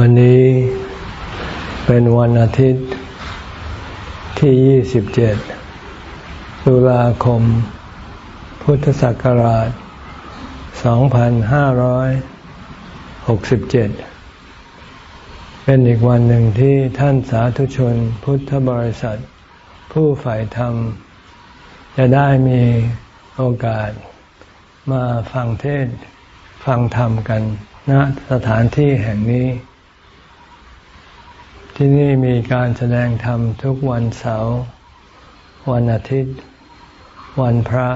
วันนี้เป็นวันอาทิตย์ที่ 27 ตุลาคม พุทธศักราช 2567 เป็นอีกวันหนึ่งที่ท่านสาธุชนพุทธบริษัท ผู้ฝ่ายธรรม จะได้มีโอกาสมาฟังเทศฟังธรรมกันณสถานที่แห่งนี้ ที่นี่มีการแสดงธรรมทุกวันเสาร์วันอาทิตย์ วันพระ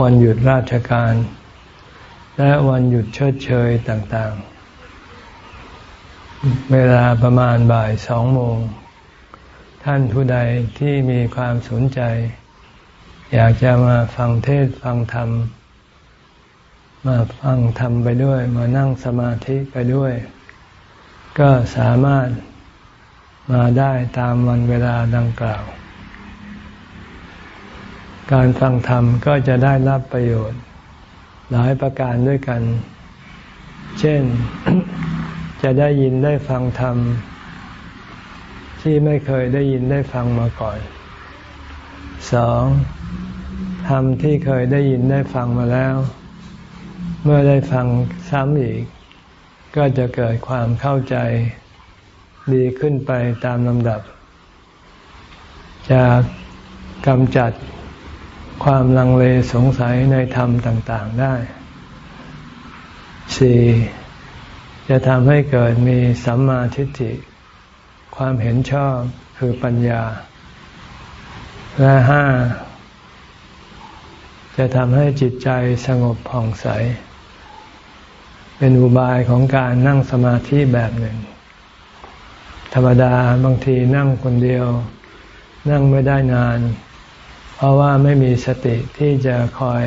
วันหยุดราชการ และวันหยุดเชิดเชยต่างๆ เวลาประมาณบ่ายสองโมง ท่านผู้ใดที่มีความสนใจ อยากจะมาฟังเทศฟังธรรม มาฟังทำไปด้วย มานั่งสมาธิไปด้วย ก็สามารถมาได้ตามวันเวลาดังกล่าว การฟังธรรมก็จะได้รับประโยชน์ หลายประการด้วยกัน เช่น จะได้ยินได้ฟังธรรม ที่ไม่เคยได้ยินได้ฟังมาก่อนสองธรรมที่เคยได้ยินได้ฟังมาแล้ว เมื่อได้ฟังซ้ำอีก ก็จะเกิดความเข้าใจดีขึ้นไปตามลำดับ จะกำจัดความลังเลสงสัยในธรรมต่าง ๆได้สี่จะทำให้เกิดมีสัมมาทิฏฐิ ความเห็นชอบคือปัญญา และห้าจะทำให้จิตใจสงบผ่องใส เป็นอุบายของการนั่งสมาธิแบบหนึ่ง ธรรมดาบางทีนั่งคนเดียว นั่งไม่ได้นาน เพราะว่าไม่มีสติที่จะคอย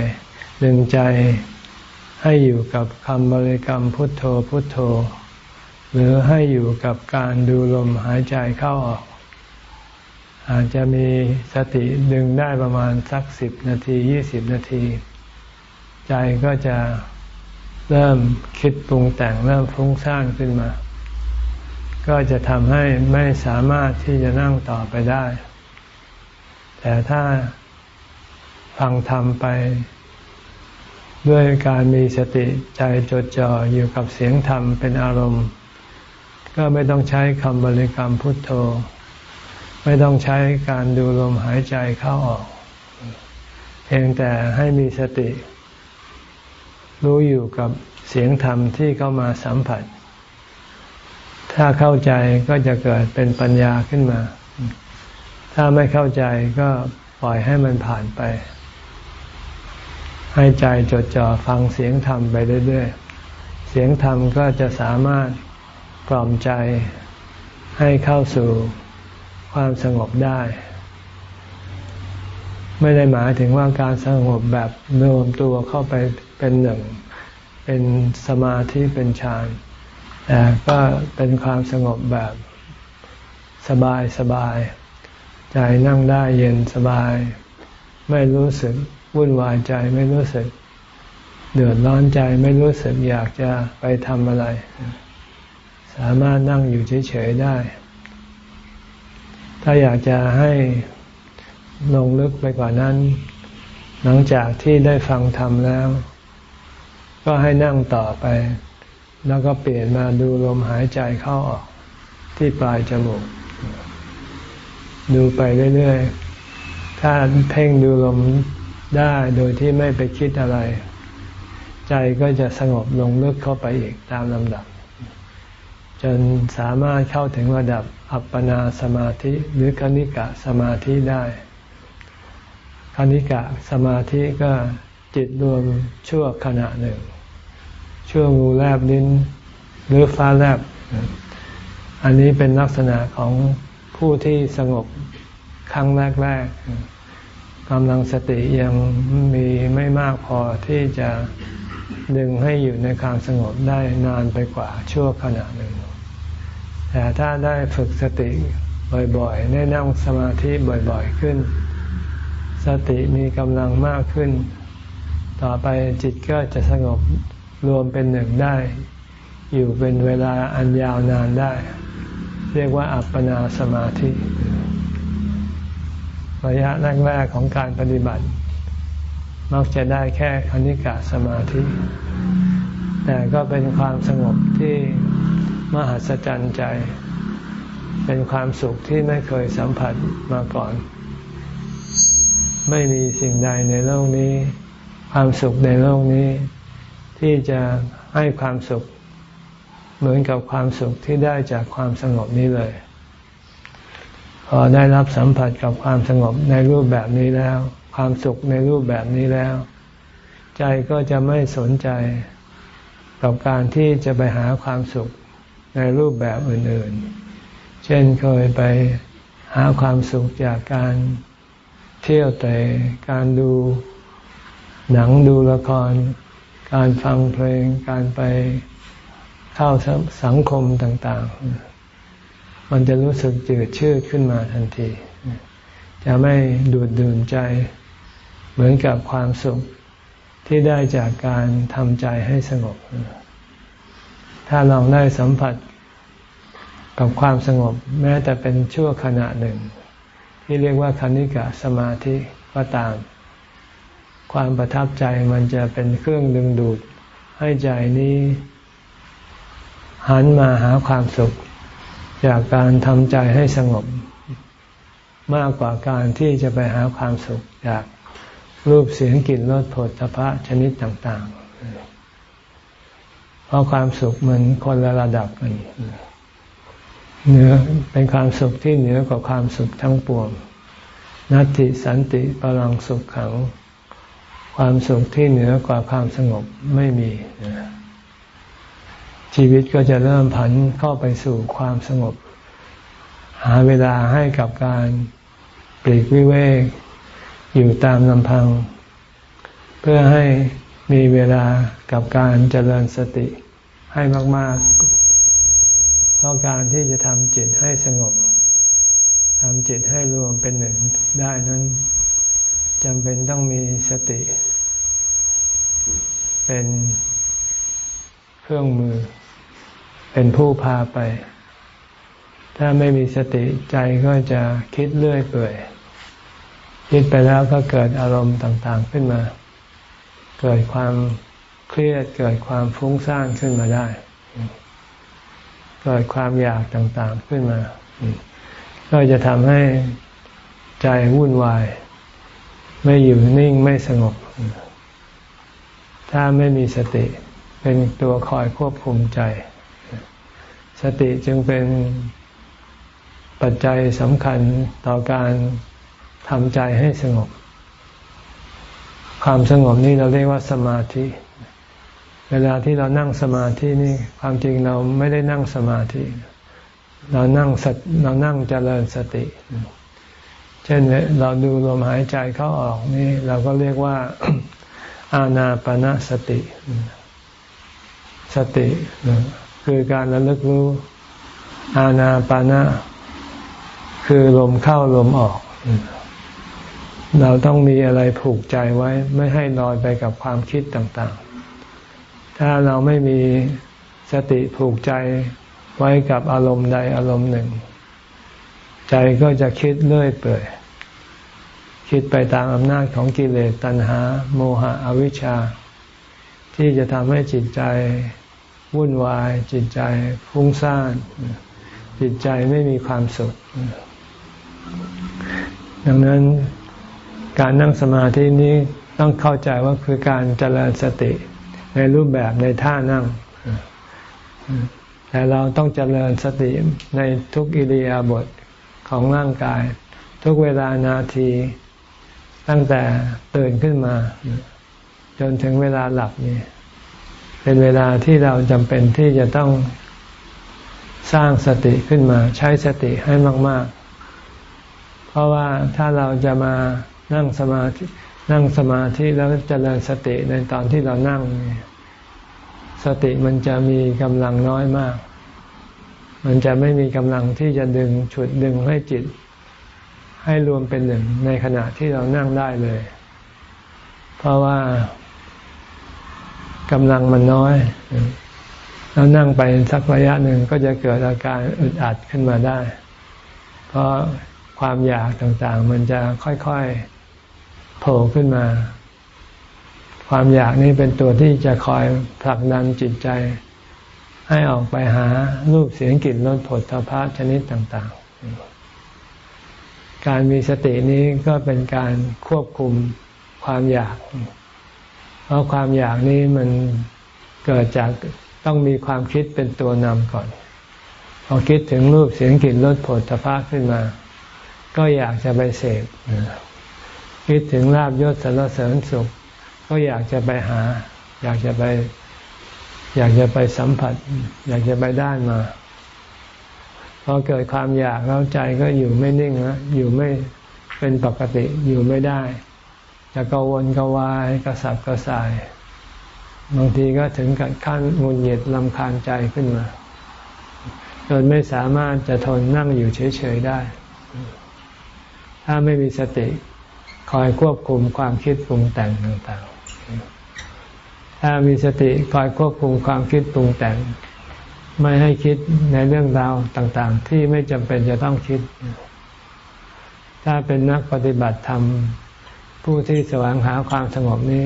ดึงใจให้อยู่กับคำบริกรรมพุทโธพุทโธ หรือให้อยู่กับการดูลมหายใจเข้าออก อาจจะมีสติดึงได้ประมาณสักสิบนาทียี่สิบนาที ใจก็จะ เริ่มคิดปรุงแต่งเริ่มฟุ้งซ่านขึ้นมา ก็จะทำให้ไม่สามารถที่จะนั่งต่อไปได้ แต่ถ้าฟังธรรมไป ด้วยการมีสติใจจดจ่ออยู่กับเสียงธรรมเป็นอารมณ์ ก็ไม่ต้องใช้คำบริกรรมพุทโธ ไม่ต้องใช้การดูลมหายใจเข้าออก เพียงแต่ให้มีสติ รู้อยู่กับเสียงธรรมที่เข้ามาสัมผัส ถ้าเข้าใจก็จะเกิดเป็นปัญญาขึ้นมา ถ้าไม่เข้าใจก็ปล่อยให้มันผ่านไป ให้ใจจดจ่อฟังเสียงธรรมไปเรื่อยๆ เสียงธรรมก็จะสามารถกล่อมใจให้เข้าสู่ความสงบได้ ไม่ได้หมายถึงว่าการสงบแบบรวมตัวเข้าไป เป็นหนึ่ง เป็นสมาธิเป็นฌานแต่ก็เป็นความสงบแบบสบายสบาย ใจนั่งได้เย็นสบาย ไม่รู้สึกวุ่นวายใจไม่รู้สึก เดือดร้อนใจไม่รู้สึกอยากจะไปทำอะไร สามารถนั่งอยู่เฉยๆได้ ถ้าอยากจะให้ลงลึกไปกว่านั้น หลังจากที่ได้ฟังธรรมแล้ว ก็ให้นั่งต่อไป แล้วก็เปลี่ยนมาดูลมหายใจเข้าออกที่ปลายจมูก ดูไปเรื่อยๆ ถ้าเพ่งดูลมได้โดยที่ไม่ไปคิดอะไร ใจก็จะสงบลงลึกเข้าไปอีกตามลำดับ จนสามารถเข้าถึงระดับอัปปนาสมาธิหรือคณิกะสมาธิได้คณิกะสมาธิก็จิตรวมชั่วขณะหนึ่ง ชั่วงูแลบลิ้น หรือฟ้าแลบ อันนี้เป็นลักษณะของผู้ที่สงบครั้งแรกๆกำลังสติยังมีไม่มากพอที่จะดึงให้อยู่ในความสงบได้นานไปกว่าชั่วขณะหนึ่ง แต่ถ้าได้ฝึกสติบ่อยๆ ได้นั่งสมาธิบ่อยๆขึ้น สติมีกำลังมากขึ้น ต่อไปจิตก็จะสงบ รวมเป็นหนึ่งได้ อยู่เป็นเวลาอันยาวนานได้ เรียกว่าอัปปนาสมาธิ ระยะแรกๆของการปฏิบัติ มักจะได้แค่คณิกะสมาธิ แต่ก็เป็นความสงบที่มหัศจรรย์ใจ เป็นความสุขที่ไม่เคยสัมผัสมาก่อน ไม่มีสิ่งใดในโลกนี้ ความสุขในโลกนี้ ที่จะให้ความสุข เหมือนกับความสุขที่ได้จากความสงบนี้เลย พอได้รับสัมผัสกับความสงบในรูปแบบนี้แล้ว ความสุขในรูปแบบนี้แล้ว ใจก็จะไม่สนใจกับการที่จะไปหาความสุขในรูปแบบอื่น ๆ เช่นเคยไปหาความสุขจากการเที่ยวแต่การดูหนังดูละคร การฟังเพลง การไปเข้าสังคมต่าง ๆ มันจะรู้สึกจืดชืดขึ้นมาทันที จะไม่ดูดดื่มใจ เหมือนกับความสุขที่ได้จากการทำใจให้สงบ ถ้าลองได้สัมผัสกับความสงบแม้แต่เป็นชั่วขณะหนึ่ง ที่เรียกว่าคณิกะสมาธิก็ตาม ความประทับใจมันจะเป็นเครื่องดึงดูด ให้ใจนี้หันมาหาความสุข จากการทำใจให้สงบ มากกว่าการที่จะไปหาความสุข จากรูปเสียงกลิ่นรสผลพระชนิดต่าง ๆ เพราะความสุขมันคนละระดับกันเหนือเป็นความสุขที่เหนือกว่าความสุขทั้งปวง นัตติสันติปรังสุขขัง ความสุขที่เหนือกว่าความสงบไม่มี ชีวิตก็จะเริ่มผันเข้าไปสู่ความสงบ หาเวลาให้กับการปลีกวิเวกอยู่ตามลำพัง เพื่อให้มีเวลากับการเจริญสติให้มาก ๆ เพราะการที่จะทำจิตให้สงบทำจิตให้รวมเป็นหนึ่งได้นั้น จำเป็นต้องมีสติ เป็นเครื่องมือ เป็นผู้พาไป ถ้าไม่มีสติใจก็จะคิดเรื่อยเปื่อย คิดไปแล้วก็เกิดอารมณ์ต่าง ๆขึ้นมา เกิดความเครียดเกิดความฟุ้งซ่านขึ้นมาได้ เกิดความอยากต่างๆขึ้นมา ก็จะทำให้ใจวุ่นวาย ไม่อยู่นิ่งไม่สงบ ถ้าไม่มีสติ เป็นตัวคอยควบคุมใจ สติจึงเป็นปัจจัยสำคัญต่อการทำใจให้สงบ ความสงบนี้เราเรียกว่าสมาธิ เวลาที่เรานั่งสมาธินี่ ความจริงเราไม่ได้นั่งสมาธิ เรานั่งเรานั่งเจริญสติเช่นเราดูลมหายใจเข้าออกนี่เราก็เรียกว่าอาณาปณะสติ สติคือการระลึกรู้ อาณาปานะคือลมเข้าลมออก เราต้องมีอะไรผูกใจไว้ ไม่ให้ลอยไปกับความคิดต่างๆ ถ้าเราไม่มีสติผูกใจไว้กับอารมณ์ใดอารมณ์หนึ่ง ใจก็จะคิดเรื่อยเปื่อย คิดไปตามอำนาจของกิเลสตัณหา โมหะอวิชชา ที่จะทำให้จิตใจวุ่นวาย จิตใจฟุ้งซ่าน จิตใจไม่มีความสุข ดังนั้นการนั่งสมาธินี้ต้องเข้าใจว่าคือการเจริญสติในรูปแบบในท่านั่ง แต่เราต้องเจริญสติในทุกอิริยาบถของร่างกาย ทุกเวลานาที ตั้งแต่ตื่นขึ้นมา จนถึงเวลาหลับนี่เป็นเวลาที่เราจำเป็นที่จะต้องสร้างสติขึ้นมา ใช้สติให้มาก ๆ เพราะว่าถ้าเราจะมานั่งสมาธินั่งสมาธิแล้วจเจริญสติในตอนที่เรานั่ง สติมันจะมีกำลังน้อยมาก มันจะไม่มีกำลังที่จะดึงฉุดดึงให้จิต ให้รวมเป็นหนึ่งในขณะที่เรานั่งได้เลย เพราะว่ากำลังมันน้อย แล้วนั่งไปสักระยะหนึ่งก็จะเกิดอาการอึดอัดขึ้นมาได้ เพราะความอยากต่างๆ มันจะค่อยๆโผล่ขึ้นมา ความอยากนี้เป็นตัวที่จะคอยผลักดันจิตใจ ให้ออกไปหารูปเสียงกลิ่นรสผลทพะชนิดต่าง ๆ การมีสตินี้ก็เป็นการควบคุมความอยาก เพราะความอยากนี้มันเกิดจากต้องมีความคิดเป็นตัวนำก่อน พอคิดถึงรูปเสียงกลิ่นรสผลพขึ้นมา ก็อยากจะไปเสพคิดถึงลาบยศสารเสริญสุข ก็อยากจะไปหา อยากจะไป อยากจะไปสัมผัส อยากจะไปได้มา พอเกิดความอยากแล้วใจก็อยู่ไม่นิ่งนะอยู่ไม่เป็นปกติอยู่ไม่ได้ จะกวนกวายกระสับกระส่าย บางทีก็ถึงกับขั้นงุนหงิดลำคาญใจขึ้นมาจนไม่สามารถจะทนนั่งอยู่เฉยๆได้ ถ้าไม่มีสติ คอยควบคุมความคิดปรุงแต่งต่างๆ ถ้ามีสติคอยควบคุมความคิดปรุงแต่ง ไม่ให้คิดในเรื่องราวต่างๆ ที่ไม่จำเป็นจะต้องคิด ถ้าเป็นนักปฏิบัติธรรม ผู้ที่แสวงหาความสงบนี้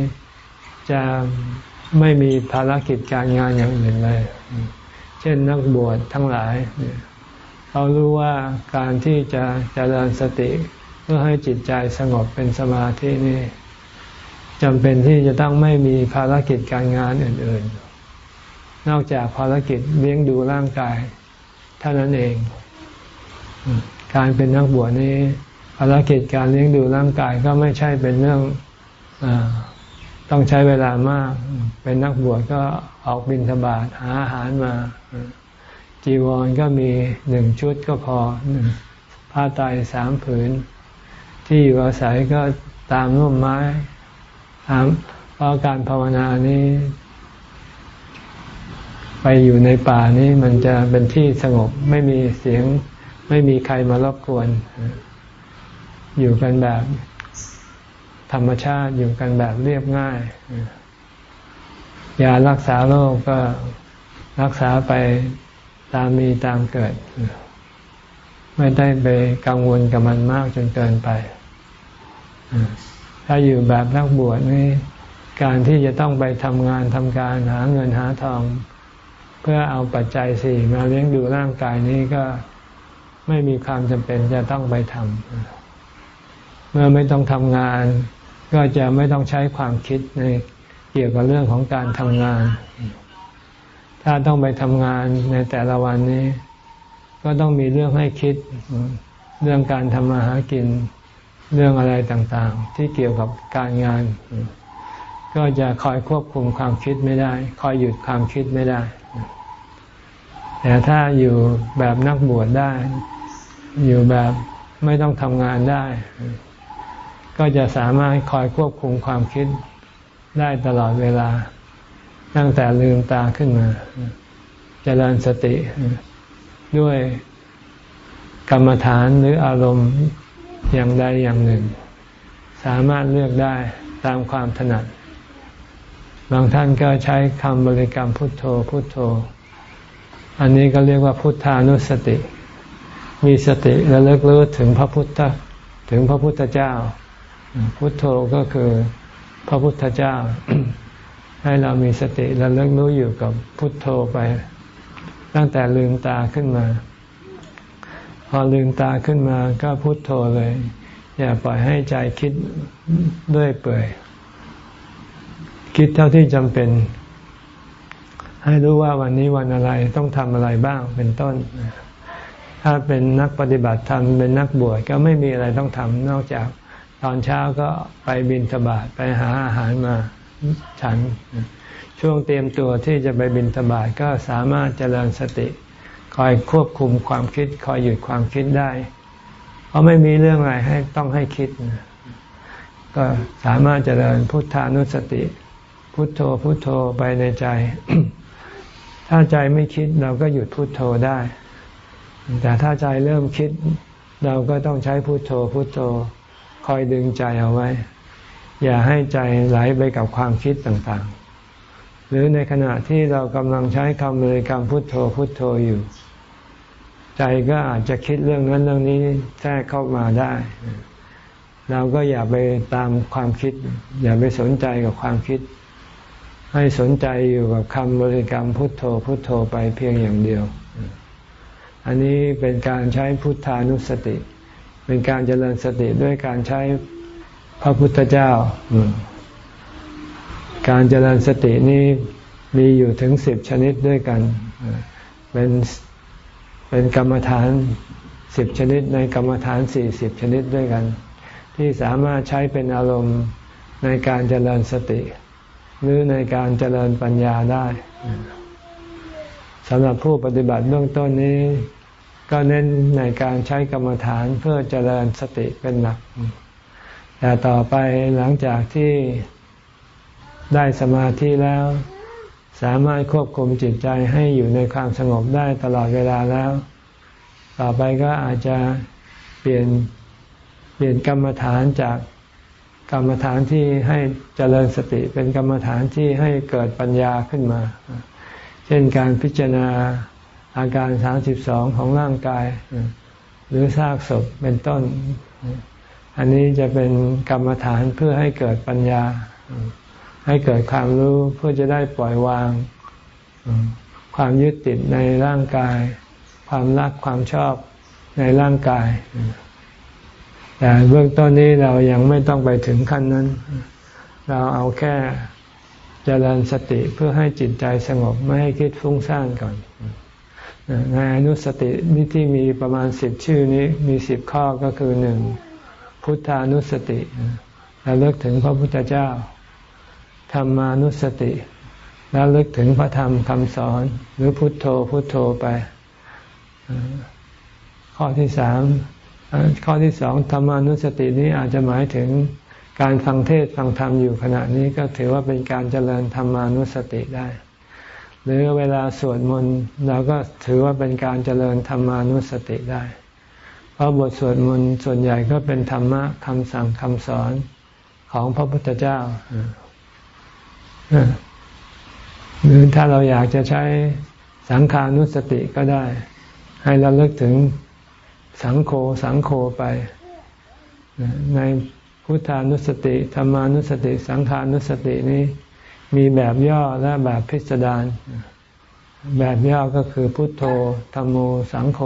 จะไม่มีภารกิจการงานอย่างอื่นเลย เช่นนักบวชทั้งหลายเขารู้ว่าการที่จะจะเจริญสติเพื่อให้จิตใจสงบเป็นสมาธินี่จำเป็นที่จะต้องไม่มีภารกิจการงานอื่น ๆ นอกจากภารกิจเลี้ยงดูร่างกาย เท่านั้นเอง การเป็นนักบวชนี้ภารกิจการเลี้ยงดูร่างกายก็ไม่ใช่เป็นเรื่องอต้องใช้เวลามาก เป็นนักบวชก็ออกบินทบาทหาอาหารมา จีวรก็มีหนึ่งชุดก็พอผ้าไตสามผืน ที่อยู่อาศัยก็ตามร่มไม้เพราะการภาวนานี้ ไปอยู่ในป่านี้มันจะเป็นที่สงบไม่มีเสียง ไม่มีใครมารบกวน อยู่กันแบบธรรมชาติอยู่กันแบบเรียบง่ายยารักษาโรคก็รักษาไปตามมีตามเกิด ไม่ได้ไปกังวลกับมันมากจนเกินไป ถ้าอยู่แบบนักบวชนี่การที่จะต้องไปทำงานทำการหาเงินหาทอง เพื่อเอาปัจจัยสี่มาเลี้ยงดูร่างกายนี้ก็ไม่มีความจำเป็นจะต้องไปทำเมื่อไม่ต้องทำงาน ก็จะไม่ต้องใช้ความคิดในเกี่ยวกับเรื่องของการทำงาน ถ้าต้องไปทำงานในแต่ละวันนี้ ก็ต้องมีเรื่องให้คิด เรื่องการทำมาหากินเรื่องอะไรต่างๆ ที่เกี่ยวกับการงาน ก็จะคอยควบคุมความคิดไม่ได้ คอยหยุดความคิดไม่ได้ แต่ถ้าอยู่แบบนักบวชได้ อยู่แบบไม่ต้องทำงานได้ ก็จะสามารถคอยควบคุมความคิดได้ตลอดเวลา ตั้งแต่ลืมตาขึ้นมาจเจริญสติด้วยกรรมฐานหรืออารมณ์อย่างใดอย่างหนึ่ง สามารถเลือกได้ตามความถนัด บางท่านก็ใช้คำบริกรรมพุทโธพุทโธ อันนี้ก็เรียกว่าพุทธานุสติ มีสติและเลิกรู้ถึงพระพุทธถึงพระพุทธเจ้า พุทโธก็คือพระพุทธเจ้า ให้เรามีสติและเลิกรู้อยู่กับพุทโธไป ตั้งแต่ลืมตาขึ้นมา พอลืมตาขึ้นมาก็พุทโธเลย อย่าปล่อยให้ใจคิดด้วยเปื่อยคิดเท่าที่จำเป็น ให้รู้ว่าวันนี้วันอะไรต้องทำอะไรบ้างเป็นต้น ถ้าเป็นนักปฏิบัติธรรมเป็นนักบวชก็ไม่มีอะไรต้องทำนอกจากตอนเช้าก็ไปบินทบาทไปหาอาหารมาฉัน ช่วงเตรียมตัวที่จะไปบินทบาทก็สามารถเจริญสติ คอยควบคุมความคิด คอยหยุดความคิดได้ เพราะไม่มีเรื่องอะไรให้ต้องให้คิด ก็สามารถเจริญพุทธานุสติ พุทโธพุทโธไปในใจ ถ้าใจไม่คิดเราก็หยุดพุทโธได้ แต่ถ้าใจเริ่มคิด เราก็ต้องใช้พุทโธพุทโธ คอยดึงใจเอาไว้ อย่าให้ใจไหลไปกับความคิดต่างๆ หรือในขณะที่เรากำลังใช้คำบริกรรมพุทโธพุทโธอยู่ ใจก็อาจจะคิดเรื่องนั้นเรื่องนี้แทรกเข้ามาได้ เราก็อย่าไปตามความคิด อย่าไปสนใจกับความคิด ให้สนใจอยู่กับคำบริกรรมพุทโธพุทโธไปเพียงอย่างเดียว อันนี้เป็นการใช้พุทธานุสติ เป็นการเจริญสติด้วยการใช้พระพุทธเจ้า การเจริญสตินี้มีอยู่ถึงสิบชนิดด้วยกัน เป็นเป็นกรรมฐานสิบชนิดในกรรมฐานสี่สิบชนิดด้วยกัน ที่สามารถใช้เป็นอารมณ์ในการเจริญสติ หรือในการเจริญปัญญาได้สำหรับผู้ปฏิบัติเบื้องต้นนี้ ก็เน้นในการใช้กรรมฐานเพื่อเจริญสติเป็นหลัก แต่ต่อไปหลังจากที่ได้สมาธิแล้ว สามารถควบคุมจิตใจให้อยู่ในความสงบได้ตลอดเวลาแล้ว ต่อไปก็อาจจะเปลี่ยนเปลี่ยนกรรมฐานจาก กรรมฐานที่ให้เจริญสติเป็นกรรมฐานที่ให้เกิดปัญญาขึ้นมา เช่นการพิจารณาอาการสามสิบสองของร่างกาย หรือซากศพเป็นต้น อันนี้จะเป็นกรรมฐานเพื่อให้เกิดปัญญา ให้เกิดความรู้เพื่อจะได้ปล่อยวาง ความยึดติดในร่างกาย ความรักความชอบในร่างกาย แต่เบื้องต้นนี้เรายังไม่ต้องไปถึงขั้นนั้น เราเอาแค่เจริญสติเพื่อให้จิตใจสงบไม่ให้คิดฟุ้งซ่านก่อนในอนุสตินี่ที่มีประมาณสิบชื่อนี้มีสิบข้อก็คือหนึ่งพุทธานุสติเราเลิกถึงพระพุทธเจ้าธรรมานุสติแล้วลึกถึงพระธรรมคำสอน หรือพุทโธพุทโธไป ข้อที่สาม ข้อที่สองธรรมานุสตินี้อาจจะหมายถึงการฟังเทศฟังธรรมอยู่ขณะนี้ก็ถือว่าเป็นการเจริญธรรมานุสติได้ หรือเวลาสวดมนต์เราก็ถือว่าเป็นการเจริญธรรมานุสติได้ เพราะบทสวดมนต์ส่วนใหญ่ก็เป็นธรรมะคำสั่งคำสอนของพระพุทธเจ้าหรือถ้าเราอยากจะใช้สังขานุสติก็ได้ ให้เราเลิกถึง สังโฆสังโฆไป ในพุทธานุสติธรรมานุสติ สังขานุสตินี้มีแบบย่อและแบบพิสดารแบบย่อก็คือพุทโธธรรมโมสังโฆ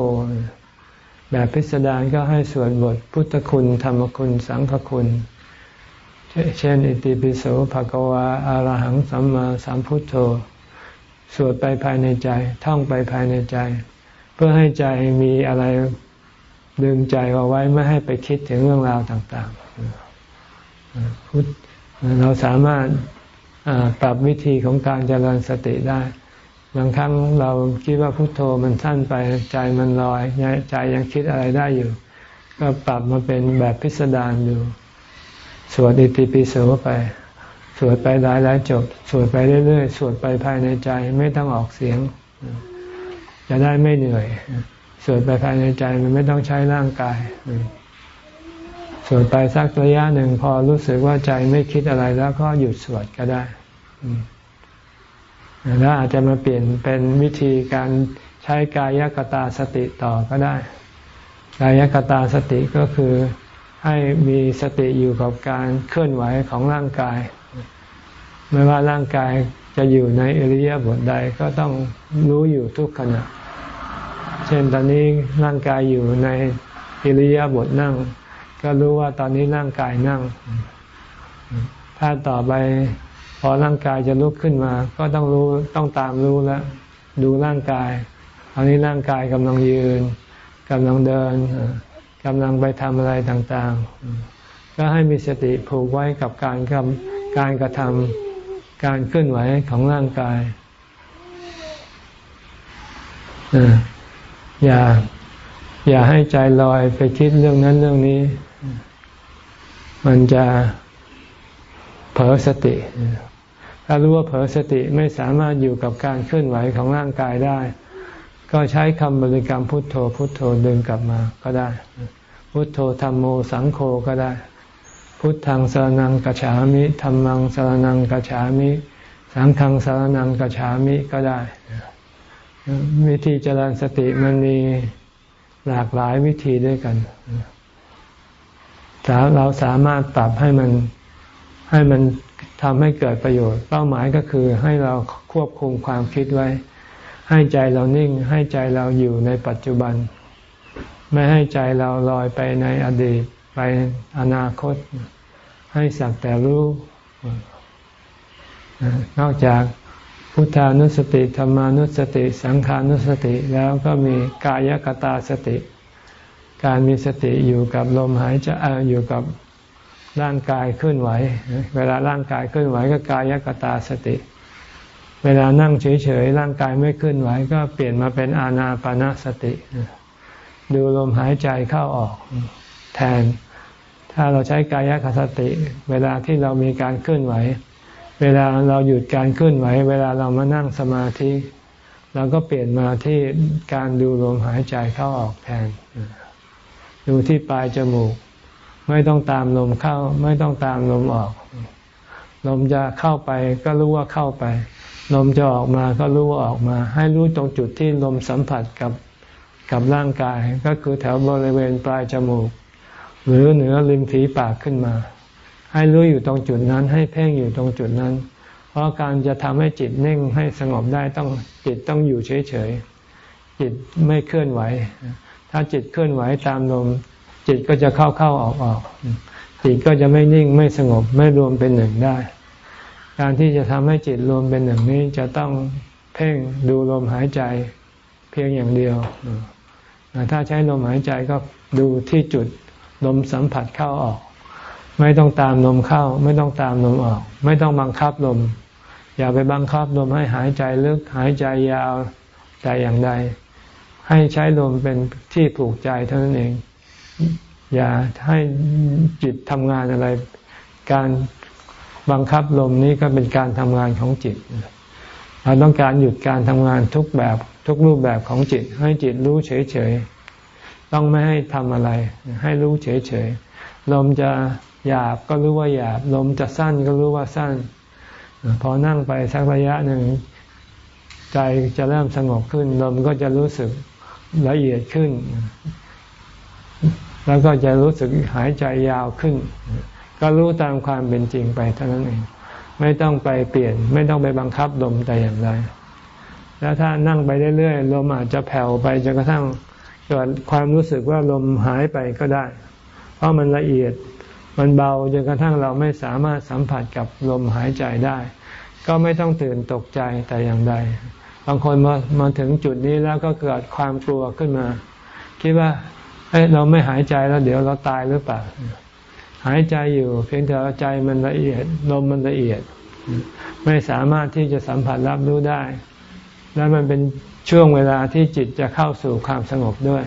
แบบพิสดารก็ให้สวดบทพุทธคุณ ธรรมคุณ สังฆคุณ เช่น อิติปิโสภะกวาอารหังสัมมาสัมพุทโธ สวดไปภายในใจ ท่องไปภายในใจ เพื่อให้ใจมีอะไร ดึงใจเอาไว้ไม่ให้ไปคิดถึงเรื่องราวต่างๆพุทเราสามารถปรับวิธีของการเจริญสติได้ บางครั้งเราคิดว่าพุทโธมันสั้นไปใจมันลอย ใจยังคิดอะไรได้อยู่ ก็ปรับมาเป็นแบบพิสดารดูสวดอิติปิโสไป สวดไปหลายหลายจบ สวดไปเรื่อยๆ สวดไปภายในใจไม่ต้องออกเสียง จะได้ไม่เหนื่อย สวดไปภายในใจมันไม่ต้องใช้ร่างกายสวดไปสักระยะหนึ่งพอรู้สึกว่าใจไม่คิดอะไรแล้วก็หยุดสวดก็ได้แล้วอาจจะมาเปลี่ยนเป็นวิธีการใช้กายกตาสติต่อก็ได้ กายกตาสติก็คือให้มีสติอยู่กับการเคลื่อนไหวของร่างกาย ไม่ว่าร่างกายจะอยู่ในอริยบทใดก็ต้องรู้อยู่ทุกขณะ ช่นตอนนี้ร่างกายอยู่ในอิริยาบถนั่ง ก็รู้ว่าตอนนี้ร่างกายนั่ง ถ้าต่อไปพอร่างกายจะลุกขึ้นมา ก็ต้องรู้ต้องตามรู้แล้วดูร่างกายตอนนี้ร่างกายกำลังยืนกำลังเดินกำลังไปทำอะไรต่างๆ ก็ให้มีสติผูกไว้กับการกการกระทำการเคลื่อนไหวของร่างกาย อย่า อย่าให้ใจลอยไปคิดเรื่องนั้นเรื่องนี้ มันจะเผลอสติ ถ้ารู้ว่าเผลอสติไม่สามารถอยู่กับการเคลื่อนไหวของร่างกายได้ ก็ใช้คำบริกรรมพุทโธ พุทโธดึงกลับมาก็ได้ พุทโธธรรมโมสังโฆก็ได้ พุทธังสรนังกัจฉามิธรรมังสรนังกัจฉามิ สังฆังสารนังกฉามิก็ได้ วิธีเจริญสติมันมีหลากหลายวิธีด้วยกันเราสามารถปรับให้มันให้มันทำให้เกิดประโยชน์ เป้าหมายก็คือให้เราควบคุมความคิดไว้ ให้ใจเรานิ่ง ให้ใจเราอยู่ในปัจจุบัน ไม่ให้ใจเราลอยไปในอดีต ไปอนาคต ให้สักแต่รู้นอกจาก พุทธานุสติธรรมานุสติ สังขานุสติแล้วก็มีกายกตาสติ การมีสติอยู่กับลมหายใจอยู่กับร่างกายเคลื่อนไหว เวลาร่างกายเคลื่อนไหวก็กายกตาสติ เวลานั่งเฉยๆร่างกายไม่เคลื่อนไหว ก็เปลี่ยนมาเป็นอานาปนาสติ ดูลมหายใจเข้าออกแทน ถ้าเราใช้กายคสติ เวลาที่เรามีการเคลื่อนไหว เวลาเราหยุดการเคลื่อนไหว เวลาเรามานั่งสมาธิเราก็เปลี่ยนมาที่การดูลมหายใจเข้าออกแทน ดูที่ปลายจมูก ไม่ต้องตามลมเข้า ไม่ต้องตามลมออก ลมจะเข้าไปก็รู้ว่าเข้าไป ลมจะออกมาก็รู้ว่าออกมา ให้รู้ตรงจุดที่ลมสัมผัสกับกับร่างกาย ก็คือแถวบริเวณปลายจมูก หรือเหนือริมฝีปากขึ้นมา ให้รู้อยู่ตรงจุดนั้น ให้เพ่งอยู่ตรงจุดนั้น เพราะการจะทำให้จิตนิ่งให้สงบได้ต้องจิตต้องอยู่เฉยๆ จิตไม่เคลื่อนไหว ถ้าจิตเคลื่อนไหวตามลมจิตก็จะเข้าเข้าออกออกจิตก็จะไม่นิ่งไม่สงบไม่รวมเป็นหนึ่งได้ การที่จะทำให้จิตรวมเป็นหนึ่งนี้จะต้องเพ่งดูลมหายใจเพียงอย่างเดียว ถ้าใช้ลมหายใจก็ดูที่จุดลมสัมผัสเข้าออก ไม่ต้องตามลมเข้า ไม่ต้องตามลมออก ไม่ต้องบังคับลม อย่าไปบังคับลมให้หายใจลึกหายใจยาวแต่อย่างใด ให้ใช้ลมเป็นที่ผูกใจเท่านั้นเอง อย่าให้จิตทำงานอะไร การบังคับลมนี้ก็เป็นการทำงานของจิตเราต้องการหยุดการทำงานทุกแบบทุกรูปแบบของจิต ให้จิตรู้เฉยๆต้องไม่ให้ทำอะไร ให้รู้เฉยๆ ลมจะหยาบก็รู้ว่าหยาบ ลมจะสั้นก็รู้ว่าสั้น พอนั่งไปสักระยะหนึ่ง ใจจะเริ่มสงบขึ้น ลมก็จะรู้สึกละเอียดขึ้น แล้วก็จะรู้สึกหายใจยาวขึ้น ก็รู้ตามความเป็นจริงไปเท่านั้นเองไม่ต้องไปเปลี่ยน ไม่ต้องไปบังคับลมแต่อย่างใดแล้วถ้านั่งไปเรื่อยๆลมอาจจะแผ่วไปจนกระทั่งเกิดความรู้สึกว่าลมหายไปก็ได้ ราะมันละเอียดมันเบาจนกระทั่งเราไม่สามารถสัมผัสกับลมหายใจได้ ก็ไม่ต้องตื่นตกใจแต่อย่างใด บางคนมามาถึงจุดนี้แล้วก็เกิดความกลัวขึ้นมา คิดว่าเอ้เราไม่หายใจแล้วเดี๋ยวเราตายหรือเปล่า หายใจอยู่ เพียงแต่ใจมันละเอียดลมมันละเอียด ไม่สามารถที่จะสัมผัสรับรู้ได้ และมันเป็นช่วงเวลาที่จิตจะเข้าสู่ความสงบด้วย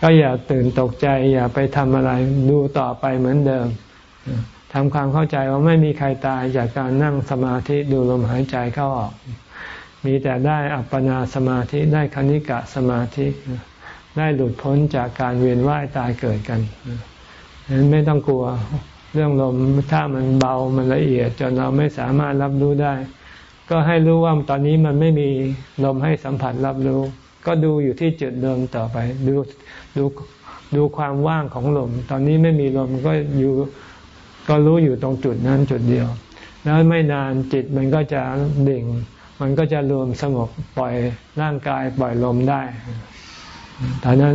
ก็อย่าตื่นตกใจ อย่าไปทำอะไรดูต่อไปเหมือนเดิมทำความเข้าใจว่าไม่มีใครตายจากการนั่งสมาธิดูลมหายใจเข้าออก มีแต่ได้อัปปนาสมาธิได้คณิกะสมาธิได้หลุดพ้นจากการเวียนว่ายตายเกิดกันฉะนั้นไม่ต้องกลัวเรื่องลมถ้ามันเบามันละเอียด จนเราไม่สามารถรับรู้ได้ ก็ให้รู้ว่าตอนนี้มันไม่มีลมให้สัมผัสรับรู้ ก็ดูอยู่ที่จุดเดิมต่อไปดูดูดูความว่างของลม ตอนนี้ไม่มีลมก็อยู่ก็รู้อยู่ตรงจุดนั้นจุดเดียว แล้วไม่นานจิตมันก็จะดิ่ง มันก็จะรวมสงบปล่อยร่างกายปล่อยลมได้ตอนนั้น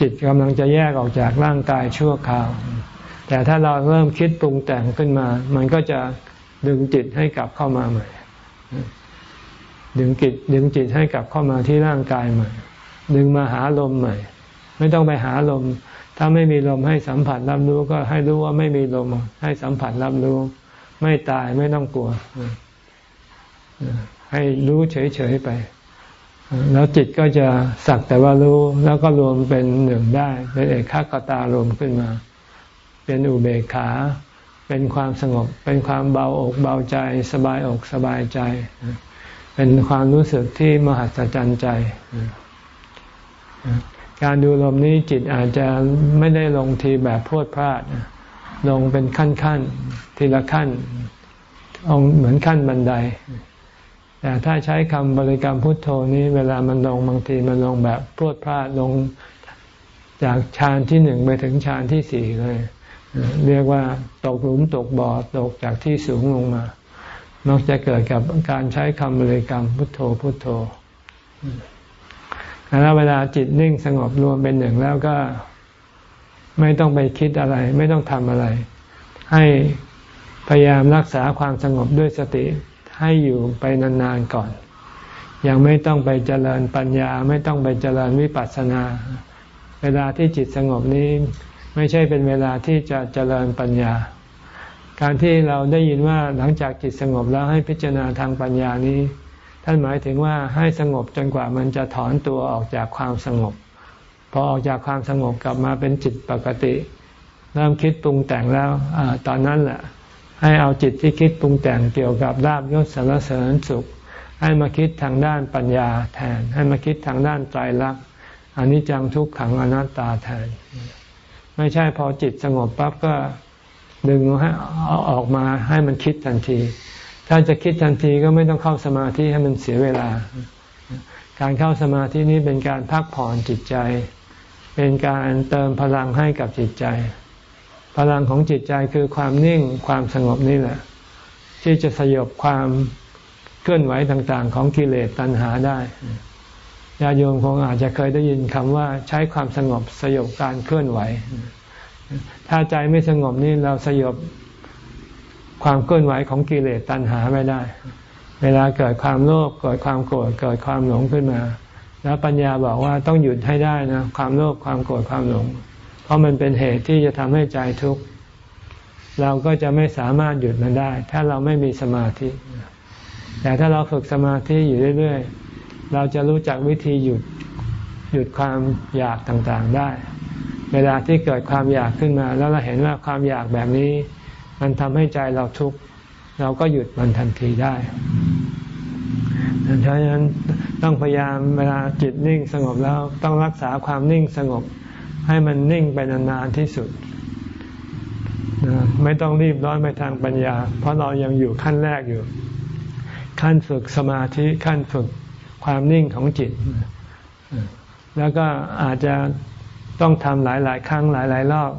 จิตกำลังจะแยกออกจากร่างกายชั่วคราว แต่ถ้าเราเริ่มคิดปรุงแต่งขึ้นมา มันก็จะดึงจิตให้กลับเข้ามาใหม่ ดึงจิตดึงจิตให้กลับเข้ามาที่ร่างกายใหม่ ดึงมาหาลมใหม่ ไม่ต้องไปหาลม ถ้าไม่มีลมให้สัมผัสรับรู้ก็ให้รู้ว่าไม่มีลมให้สัมผัสรับรู้ ไม่ตายไม่ต้องกลัว ให้รู้เฉยๆไป แล้วจิตก็จะสักแต่ว่ารู้แล้วก็รวมเป็นหนึ่งได้ เป็นเอกขกตารวมขึ้นมา เป็นอุเบกขา เป็นความสงบ เป็นความเบาอกเบาใจ สบายอกสบายใจ เป็นความรู้สึกที่มหัศจรรย์ใจ การดูลมนี้จิตอาจจะไม่ได้ลงทีแบบพวดพลาด ลงเป็นขั้นขั้นทีละขั้นองเหมือนขั้นบันได แต่ถ้าใช้คำบริกรรมพุทโธนี้ เวลามันลงบางทีมันลงแบบพรวดพลาดลงจากฌานที่หนึ่งไปถึงฌานที่สี่เลย เรียกว่าตกหลุมตกบ่อตกจากที่สูงลงมา นอกจากเกิดกับการใช้คำบริกรรมพุทโธพุทโธแล้วเวลาจิตนิ่งสงบรวมเป็นหนึ่งแล้วก็ไม่ต้องไปคิดอะไร ไม่ต้องทำอะไร ให้พยายามรักษาความสงบด้วยสติให้อยู่ไปนานๆก่อน ยังไม่ต้องไปเจริญปัญญา ไม่ต้องไปเจริญวิปัสสนา เวลาที่จิตสงบนี้ ไม่ใช่เป็นเวลาที่จะเจริญปัญญา การที่เราได้ยินว่าหลังจากจิตสงบแล้วให้พิจารณาทางปัญญานี้ ท่านหมายถึงว่าให้สงบจนกว่ามันจะถอนตัวออกจากความสงบ พอออกจากความสงบกลับมาเป็นจิตปกติ เริ่มคิดปรุงแต่งแล้วอตอนนั้นแหละให้เอาจิตที่คิดปรุงแต่งเกี่ยวกับลาบยศสารเสริญสุข ให้มาคิดทางด้านปัญญาแทน ให้มาคิดทางด้านใจรักอันนี้จังทุกขังอนัตตาแทน ไม่ใช่พอจิตสงบปั๊บก็ ดึงให้เอาออกมาให้มันคิดทันที ถ้าจะคิดทันทีก็ไม่ต้องเข้าสมาธิให้มันเสียเวลา การเข้าสมาธินี้เป็นการพักผ่อนจิตใจ เป็นการเติมพลังให้กับจิตใจ พลังของจิตใจคือความนิ่งความสงบนี่แหละ ที่จะสยบความเคลื่อนไหวต่าง ๆ ของกิเลสตัณหาได้ญาโยมคงอาจจะเคยได้ยินคำว่าใช้ความสงบสยบการเคลื่อนไหว ถ้าใจไม่สงบนี่เราสยบความเคลื่อนไหวของกิเลสตัณหาไม่ได้ เวลาเกิดความโลภเกิดความโกรธเกิดความหลงขึ้นมา แล้วปัญญาบอกว่าต้องหยุดให้ได้นะ ความโลภความโกรธความหลง เพราะมันเป็นเหตุที่จะทำให้ใจทุกข์เราก็จะไม่สามารถหยุดมันได้ ถ้าเราไม่มีสมาธิ แต่ถ้าเราฝึกสมาธิอยู่เรื่อย ๆ เราจะรู้จักวิธีหยุดหยุดความอยากต่างๆได้ เวลาที่เกิดความอยากขึ้นมา แล้วเราเห็นว่าความอยากแบบนี้ มันทำให้ใจเราทุกข์เราก็หยุดมันทันทีได้ดังนั้นต้องพยายามเวลาจิตนิ่งสงบแล้วต้องรักษาความนิ่งสงบ ให้มันนิ่งไปนานๆที่สุด ไม่ต้องรีบร้อนไปทางปัญญา เพราะเรายังอยู่ขั้นแรกอยู่ ขั้นฝึกสมาธิขั้นฝึกความนิ่งของจิต แล้วก็อาจจะ ต้องทำหลายๆ ครั้งหลาย ๆ รอบ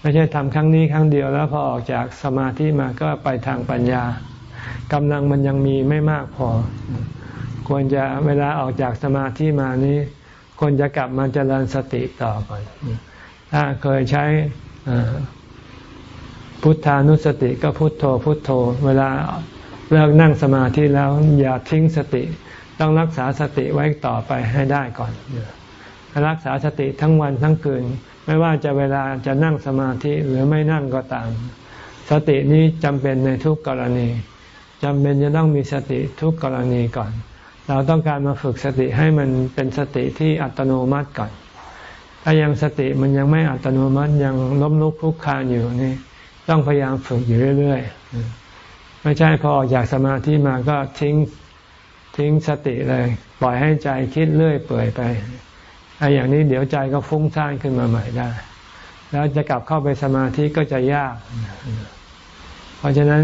ไม่ใช่ทำครั้งนี้ครั้งเดียวแล้วพอออกจากสมาธิมาก็ไปทางปัญญากำลังมันยังมีไม่มากพอ ควรจะเวลาออกจากสมาธิมานี้ ควรจะกลับมาเจริญสติต่อก่อนถ้าเคยใช้พุทธานุสติก็พุทโธพุทโธ เวลาเลิกนั่งสมาธิแล้วอย่าทิ้งสติ ต้องรักษาสติไว้ต่อไปให้ได้ก่อน รักษาสติทั้งวันทั้งคืน ไม่ว่าจะเวลาจะนั่งสมาธิหรือไม่นั่งก็ตาม สตินี้จำเป็นในทุกกรณีจำเป็นจะต้องมีสติทุกกรณีก่อน เราต้องการมาฝึกสติให้มันเป็นสติที่อัตโนมัติก่อน ถ้ายังสติมันยังไม่อัตโนมัติยังล้มลุกคลุกคลานอยู่นี่ต้องพยายามฝึกอยู่เรื่อยๆ ไม่ใช่พอออกจากสมาธิมาก็ทิ้งทิ้งสติเลย ปล่อยให้ใจคิดเรื่อยเปื่อยไป ไอ้อย่างนี้เดี๋ยวใจก็ฟุ้งซ่านขึ้นมาใหม่ได้ แล้วจะกลับเข้าไปสมาธิก็จะยาก เพราะฉะนั้น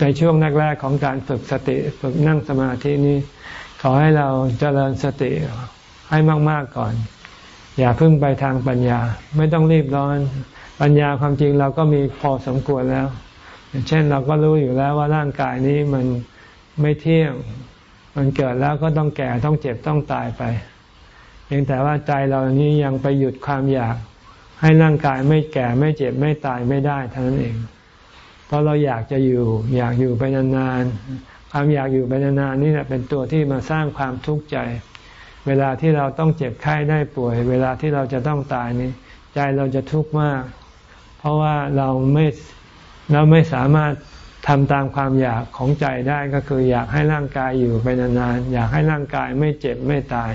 ในช่วงแรกๆของการฝึกสติฝึกนั่งสมาธินี้ขอให้เราเจริญสติให้มากๆก่อน อย่าพึ่งไปทางปัญญา ไม่ต้องรีบร้อน ปัญญาความจริงเราก็มีพอสมควรแล้ว เช่นเราก็รู้อยู่แล้วว่าร่างกายนี้มันไม่เที่ยง มันเกิดแล้วก็ต้องแก่ต้องเจ็บต้องตายไป เพียงแต่ว่าใจเรานี้ยังไปหยุดความอยาก ให้ร่างกายไม่แก่ไม่เจ็บไม่ตายไม่ได้เท่านั้นเอง เพราะเราอยากจะอยู่ อยากอยู่ไปนานๆความอยากอยู่ไปนานๆนี่แหละเป็นตัวที่มาสร้างความทุกข์ใจ เวลาที่เราต้องเจ็บไข้ได้ป่วย เวลาที่เราจะต้องตายนี้ใจเราจะทุกข์มาก เพราะว่าเราไม่เราไม่สามารถทำตามความอยากของใจได้ก็คืออยากให้ร่างกายอยู่ไปนานๆอยากให้ร่างกายไม่เจ็บไม่ตาย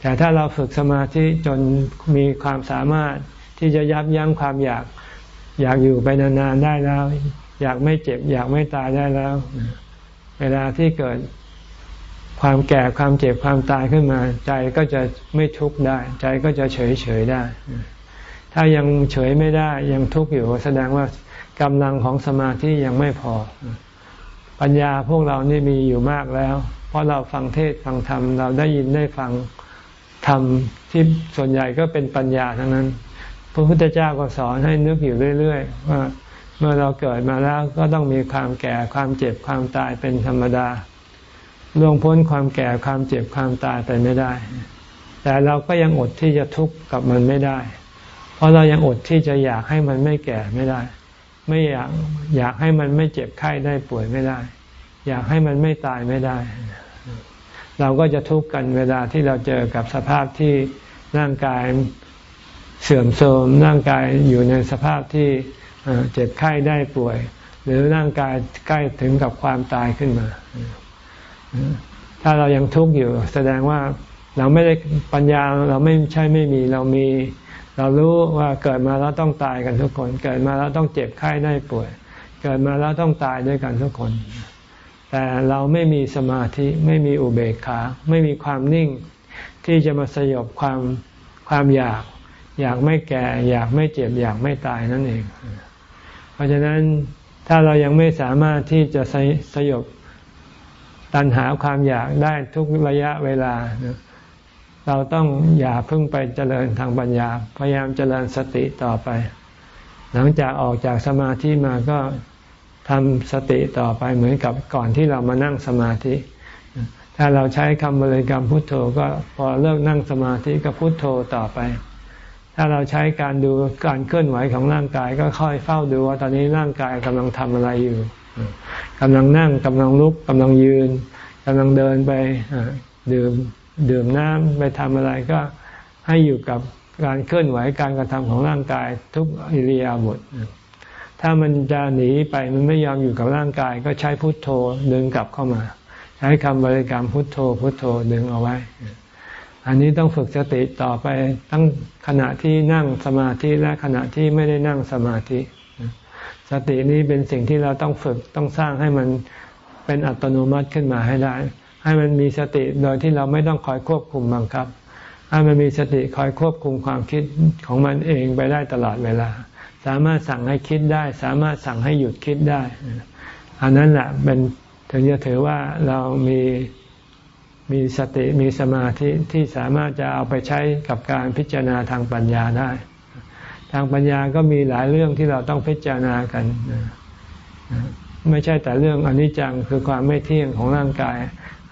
แต่ถ้าเราฝึกสมาธิจนมีความสามารถที่จะยับยั้งความอยากอยากอยู่ไปนานๆได้แล้ว อยากไม่เจ็บ อยากไม่ตายได้แล้ว เวลาที่เกิดความแก่ความเจ็บความตายขึ้นมา ใจก็จะไม่ทุกข์ได้ ใจก็จะเฉยเฉยได้ ถ้ายังเฉยไม่ได้ยังทุกข์อยู่แสดงว่ากำลังของสมาธิยังไม่พอ ปัญญาพวกเรานี่มีอยู่มากแล้ว เพราะเราฟังเทศฟังธรรมเราได้ยินได้ฟัง ธรรมที่ส่วนใหญ่ก็เป็นปัญญาทั้งนั้น พระพุทธเจ้าก็สอนให้นึกอยู่เรื่อย ๆ ว่าเมื่อเราเกิดมาแล้วก็ต้องมีความแก่ความเจ็บความตายเป็นธรรมดาล่วงพ้นความแก่ความเจ็บความตายไปไม่ได้ แต่เราก็ยังอดที่จะทุกข์กับมันไม่ได้ เพราะเรายังอดที่จะอยากให้มันไม่แก่ไม่ได้ ไม่อยากอยากให้มันไม่เจ็บไข้ได้ป่วยไม่ได้ อยากให้มันไม่ตายไม่ได้ เราก็จะทุกข์กันเวลาที่เราเจอกับสภาพที่ร่างกายเสื่อมโทรมร่างกายอยู่ในสภาพที่เจ็บไข้ได้ป่วย หรือร่างกายใกล้ถึงกับความตายขึ้นมา ถ้าเรายังทุกข์อยู่ แสดงว่าเราไม่ได้ปัญญาเราไม่ใช่ไม่มีเรามีเรารู้ว่าเกิดมาแล้วต้องตายกันทุกคน เกิดมาแล้วต้องเจ็บไข้ได้ป่วย เกิดมาแล้วต้องตายด้วยกันทุกคน แต่เราไม่มีสมาธิไม่มีอุเบกขา ไม่มีความนิ่ง ที่จะมาสยบความความอยาก อยากไม่แก่ อยากไม่เจ็บ อยากไม่ตายนั่นเอง เพราะฉะนั้นถ้าเรายังไม่สามารถที่จะสยบตัณหาความอยากได้ทุกระยะเวลา เราต้องอย่าเพิ่งไปเจริญทางปัญญา พยายามเจริญสติต่อไป หลังจากออกจากสมาธิมาก็ ทำสติต่อไปเหมือนกับก่อนที่เรามานั่งสมาธิ ถ้าเราใช้คำบริกรรมพุทโธก็พอเลิกนั่งสมาธิก็พุทโธต่อไป ถ้าเราใช้การดูการเคลื่อนไหวของร่างกายก็ค่อยเฝ้าดูว่าตอนนี้ร่างกายกำลังทำอะไรอยู่กำลังนั่งกำลังลุกกำลังยืนกำลังเดินไปดื่มดื่มน้ำไปทำอะไรก็ให้อยู่กับการเคลื่อนไหวการกระทำของร่างกายทุกอิริยาบถ ถ้ามันจะหนีไปมันไม่ยอมอยู่กับร่างกาย ก็ใช้พุทโธดึงกลับเข้ามา ใช้คำบริกรรมพุทโธ พุทโธดึงเอาไว้ อันนี้ต้องฝึกสติต่อไปทั้งขณะที่นั่งสมาธิและขณะที่ไม่ได้นั่งสมาธิ สตินี้เป็นสิ่งที่เราต้องฝึกต้องสร้างให้มันเป็นอัตโนมัติขึ้นมาให้ได้ ให้มันมีสติโดยที่เราไม่ต้องคอยควบคุมบังคับ ให้มันมีสติคอยควบคุมความคิดของมันเองไปได้ตลอดเวลา สามารถสั่งให้คิดได้ สามารถสั่งให้หยุดคิดได้ อันนั้นแหละเป็นถึงจะถือว่าเรามีมีสติมีสมาธิที่สามารถจะเอาไปใช้กับการพิจารณาทางปัญญาได้ ทางปัญญาก็มีหลายเรื่องที่เราต้องพิจารณากัน ไม่ใช่แต่เรื่องอนิจจังคือความไม่เที่ยงของร่างกาย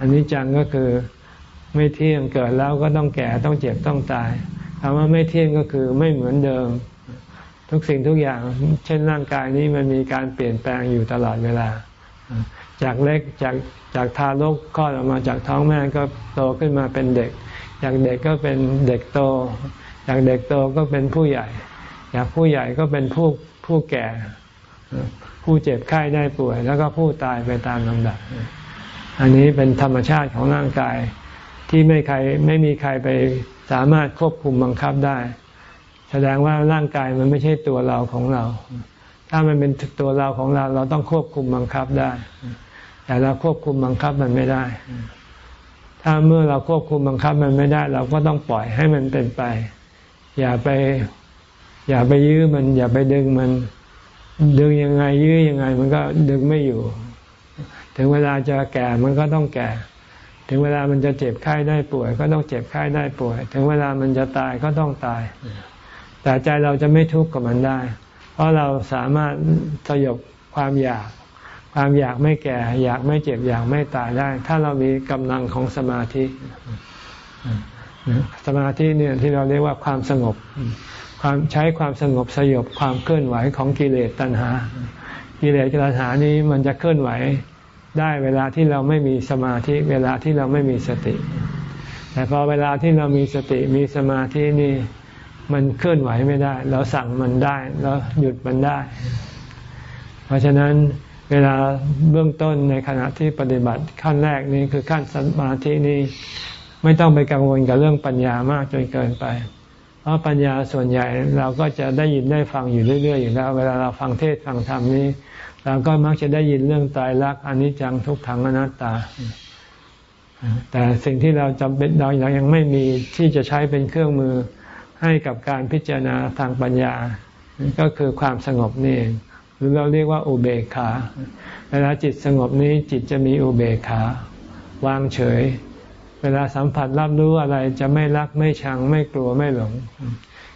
อนิจจังก็คือไม่เที่ยงเกิดแล้วก็ต้องแก่ต้องเจ็บต้องตายคำว่าไม่เที่ยงก็คือไม่เหมือนเดิม ทุกสิ่งทุกอย่าง เช่นร่างกายนี้มันมีการเปลี่ยนแปลงอยู่ตลอดเวลา จากเล็กจากจากทารกคลอดออกมาจากท้องแม่ก็โตขึ้นมาเป็นเด็ก จากเด็กก็เป็นเด็กโต จากเด็กโตก็เป็นผู้ใหญ่ จากผู้ใหญ่ก็เป็นผู้ผู้แก่ ผู้เจ็บไข้ได้ป่วย แล้วก็ผู้ตายไปตามลำดับ อันนี้เป็นธรรมชาติของร่างกายที่ไม่ใครไม่มีใครไปสามารถควบคุมบังคับได้ แสดงว่าร่างกายมันไม่ใช่ตัวเราของเรา ถ้ามันเป็นตัวเราของเรา เราต้องควบคุมบังคับได้ แต่เราควบคุมบังคับมันไม่ได้ ถ้าเมื่อเราควบคุมบังคับมันไม่ได้ เราก็ต้องปล่อยให้มันเป็นไป อย่าไป อย่าไปยื้อมัน อย่าไปดึงมัน ดึงยังไงยื้อยังไง มันก็ดึงไม่อยู่ ถึงเวลาจะแก่มันก็ต้องแก่ถึงเวลามันจะเจ็บไข้ได้ป่วย ก็ต้องเจ็บไข้ได้ป่วย ถึงเวลามันจะตายก็ต้องตาย แต่ใจเราจะไม่ทุกข์กับมันได้ เพราะเราสามารถสยบความอยาก ความอยากไม่แก่ อยากไม่เจ็บอยากไม่ตายได้ ถ้าเรามีกำลังของสมาธิสมาธิเนี่ยที่เราเรียกว่าความสงบ ความใช้ความสงบสยบความเคลื่อนไหวของกิเลสตัณหา กิเลสตัณหานี้มันจะเคลื่อนไหวได้เวลาที่เราไม่มีสมาธิ เวลาที่เราไม่มีสติ แต่พอเวลาที่เรามีสติมีสมาธินี่ มันเคลื่อนไหวไม่ได้ เราสั่งมันได้ แล้วหยุดมันได้ เพราะฉะนั้นเวลาเบื้องต้นในขณะที่ปฏิบัติขั้นแรกนี้คือขั้นสมาธินี้ไม่ต้องไปกังวลกับเรื่องปัญญามากจนเกินไป เพราะปัญญาส่วนใหญ่เราก็จะได้ยินได้ฟังอยู่เรื่อย ๆ อยู่แล้ว เวลาเราฟังเทศฟังธรรมนี้ เราก็มักจะได้ยินเรื่องตายรักอนิจจังทุกขังอนัตตา แต่สิ่งที่เราจำเป็นเรายังไม่มีที่จะใช้เป็นเครื่องมือ ให้กับการพิจารณาทางปัญญา ก็คือความสงบนี่เองหรือเราเรียกว่าอุเบกขา เวลาจิตสงบนี้จิตจะมีอุเบกขาวางเฉย เวลาสัมผัสรับรู้อะไรจะไม่รักไม่ชังไม่กลัวไม่หลง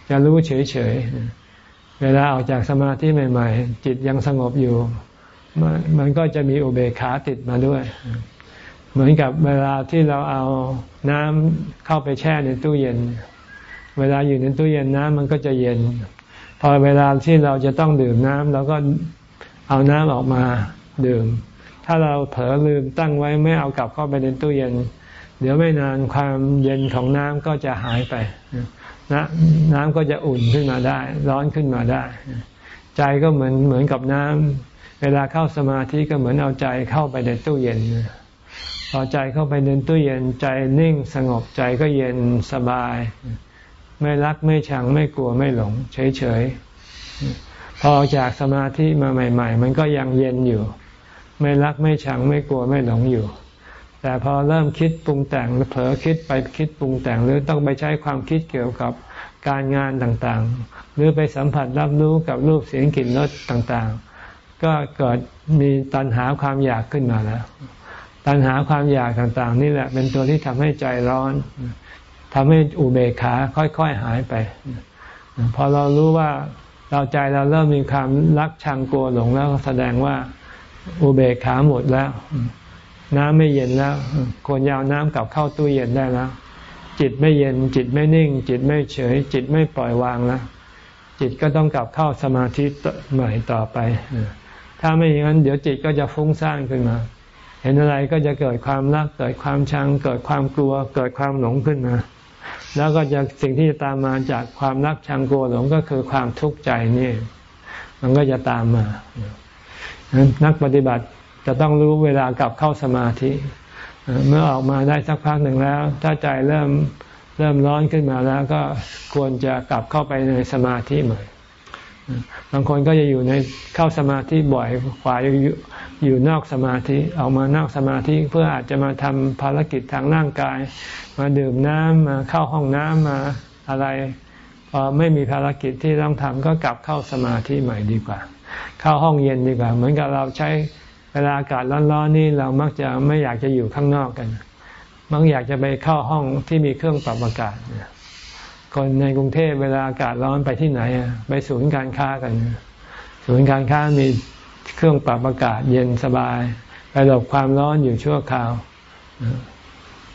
จะรู้เฉยเฉยเวลาออกจากสมาธิใหม่ ๆ จิตยังสงบอยู่ มันก็จะมีอุเบกขาติดมาด้วย เหมือนกับเวลาที่เราเอาน้ำเข้าไปแช่ในตู้เย็นเเวลาอยู่ในตู้เย็นน้ำมันก็จะเย็น พอเวลาที่เราจะต้องดื่มน้ำเราก็เอาน้ำออกมาดื่ม ถ้าเราเผลอลืมตั้งไว้ไม่เอากลับเข้าไปในตู้เย็น เดี๋ยวไม่นานความเย็นของน้ำก็จะหายไปนะน้ำก็จะอุ่นขึ้นมาได้ ร้อนขึ้นมาได้ ใจก็เหมือนเหมือนกับน้ำเวลาเข้าสมาธิก็เหมือนเอาใจเข้าไปในตู้เย็นพอใจเข้าไปในตู้เย็นใจนิ่งสงบใจก็เย็นสบาย ไม่รักไม่ชังไม่กลัวไม่หลง เฉยๆพอจากสมาธิมาใหม่ ๆ มันก็ยังเย็นอยู่ ไม่รักไม่ชังไม่กลัวไม่หลงอยู่ แต่พอเริ่มคิดปรุงแต่งหรือเผลอคิดไปคิดปรุงแต่งหรือต้องไปใช้ความคิดเกี่ยวกับการงานต่างๆ หรือไปสัมผัสรับรู้กับรูปเสียงกลิ่นรสต่างๆ ก็เกิดมีตัณหาความอยากขึ้นมาแล้ว ตัณหาความอยากต่างๆ นี่แหละเป็นตัวที่ทำให้ใจร้อน ทำให้อุเบกขาค่อยๆหายไปพอเรารู้ว่าเราใจเราเริ่มมีความรักชังกลัวหลงแล้วแสดงว่าอุเบกขาหมดแล้ว น้ำไม่เย็นแล้วควรยาวน้ำกลับเข้าตู้เย็นได้แล้ว จิตไม่เย็น จิตไม่นิ่ง จิตไม่เฉย จิตไม่ปล่อยวางแล้วจิตก็ต้องกลับเข้าสมาธิใหม่ต่อไป ถ้าไม่อย่างนั้น เดี๋ยวจิตก็จะฟุ้งซ่านขึ้นมา เห็นอะไรก็จะเกิดความรักเกิดความชัง เกิดความกลัว เกิดความหลงขึ้นมา แล้วก็จะสิ่งที่จะตามมาจากความรักชังกลัวหลงก็คือความทุกข์ใจนี่ มันก็จะตามมา นักปฏิบัติจะต้องรู้เวลากลับเข้าสมาธิ เมื่อออกมาได้สักพักหนึ่งแล้ว ถ้าใจเริ่มเริ่มร้อนขึ้นมาแล้วก็ควรจะกลับเข้าไปในสมาธิใหม่บางคนก็จะอยู่ในเข้าสมาธิบ่อยกว่า อยู่นอกสมาธิออกมานอกสมาธิเพื่ออาจจะมาทำภารกิจทางร่างกาย มาดื่มน้ำมาเข้าห้องน้ำมาอะไรพอไม่มีภารกิจที่ต้องทำก็กลับเข้าสมาธิใหม่ดีกว่า เข้าห้องเย็นดีกว่า เหมือนกับเราใช้เวลาอากาศร้อนๆนี่เรามักจะไม่อยากจะอยู่ข้างนอกกัน มักอยากจะไปเข้าห้องที่มีเครื่องปรับอากาศคนในกรุงเทพเวลาอากาศร้อนไปที่ไหนไปศูนย์การค้ากัน ศูนย์การค้ามี รื่องปรับอากาศเย็นสบาย ไปหลบความร้อนอยู่ชั่วคราว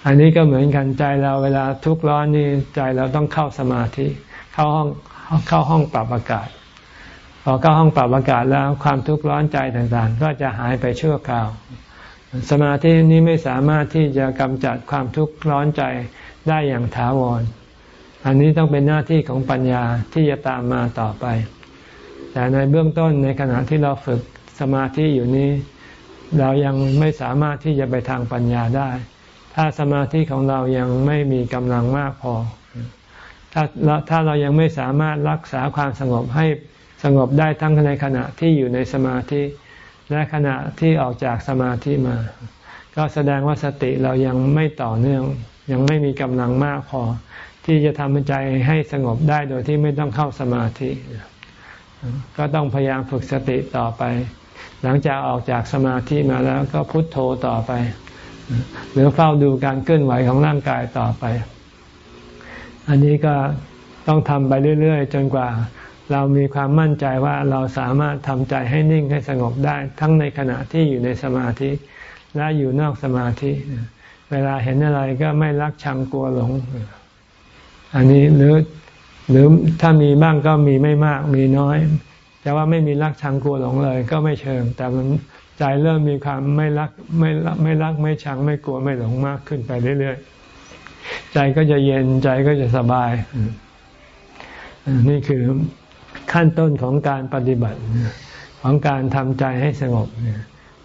อันนี้ก็เหมือนกันใจเราเวลาทุกข์ร้อนนี่ใจเราต้องเข้าสมาธิ เข้าห้องเข้าห้องปรับอากาศพอเข้าห้องปรับอากาศแล้วความทุกข์ร้อนใจต่างๆ ก็จะหายไปชั่วคราว สมาธินี้ไม่สามารถที่จะกำจัดความทุกข์ร้อนใจได้อย่างถาวร อันนี้ต้องเป็นหน้าที่ของปัญญาที่จะตามมาต่อไป แต่ในเบื้องต้นในขณะที่เราฝึก สมาธิอยู่นี้ เรายังไม่สามารถที่จะไปทางปัญญาได้ ถ้าสมาธิของเรายังไม่มีกำลังมากพอ ถ้าถ้าเรายังไม่สามารถรักษาความสงบให้สงบได้ทั้งในขณะที่อยู่ในสมาธิและขณะที่ออกจากสมาธิมา ก็แสดงว่าสติเรายังไม่ต่อเนื่อง ยังไม่มีกำลังมากพอ ที่จะทำใจให้สงบได้โดยที่ไม่ต้องเข้าสมาธิ ก็ต้องพยายามฝึกสติต่อไป หลังจากออกจากสมาธิมาแล้วก็พุทโธต่อไป หรือเฝ้าดูการเคลื่อนไหวของร่างกายต่อไป อันนี้ก็ต้องทำไปเรื่อย ๆ จนกว่า เรามีความมั่นใจว่าเราสามารถทำใจให้นิ่งให้สงบได้ ทั้งในขณะที่อยู่ในสมาธิ และอยู่นอกสมาธิ เวลาเห็นอะไรก็ไม่รักชังกลัวหลง อันนี้หรือหรือถ้ามีบ้างก็มีไม่มากมีน้อย จะว่าไม่มีรักชังกลัวหลงเลย ก็ไม่เชิง แต่มันใจเริ่มมีความไม่รักไม่ไม่รักไม่ชังไม่กลัวไม่หลงมากขึ้นไปเรื่อยๆ ใจก็จะเย็นใจก็จะสบาย นี่คือขั้นต้นของการปฏิบัติ ของการทำใจให้สงบ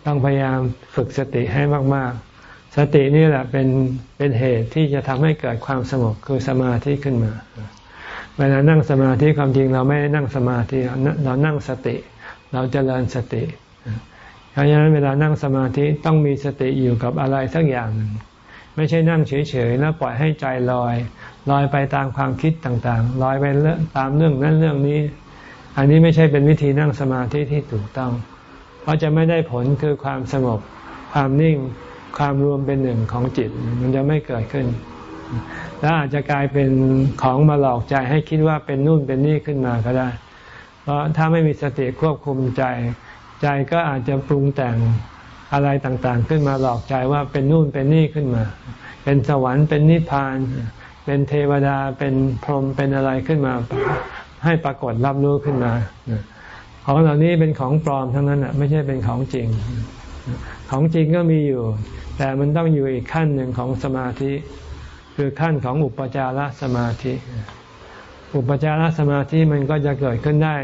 ต้องพยายามฝึกสติให้มาก ๆ สตินี่แหละเป็นเป็นเหตุที่จะทำให้เกิดความสงบคือสมาธิขึ้นมา เวลานั่งสมาธิความจริงเราไม่ได้นั่งสมาธิเรานั่งสติ เราจเจริญสติเพราะฉะนั้นเวลานั่งสมาธิต้องมีสติอยู่กับอะไรสักอย่างหนึ่งไม่ใช่นั่งเฉยๆแล้วปล่อยให้ใจลอย ลอยไปตามความคิดต่างๆ ลอยไปตามเรื่องนั้นเรื่องนี้ อันนี้ไม่ใช่เป็นวิธีนั่งสมาธิที่ถูกต้อง เพราะจะไม่ได้ผลคือความสงบความนิ่ง ความรวมเป็นหนึ่งของจิตมันจะไม่เกิดขึ้น แล้วอาจจะกลายเป็นของมาหลอกใจให้คิดว่าเป็นนู่นเป็นนี่ขึ้นมาก็ได้ เพราะถ้าไม่มีสติควบคุมใจ ใจก็อาจจะปรุงแต่งอะไรต่างๆ ขึ้นมาหลอกใจว่าเป็นนู่นเป็นนี่ขึ้นมา เป็นสวรรค์เป็นนิพพาน เป็นเทวดาเป็นพรหมเป็นอะไรขึ้นมา ให้ปรากฏรับรู้ขึ้นมา ของเหล่านี้เป็นของปลอมทั้งนั้นอะไม่ใช่เป็นของจริง ของจริงก็มีอยู่ แต่มันต้องอยู่อีกขั้นหนึ่งของสมาธิ คือขั้นของอุปจารสมาธิ อุปจารสมาธิมันก็จะเกิดขึ้นได้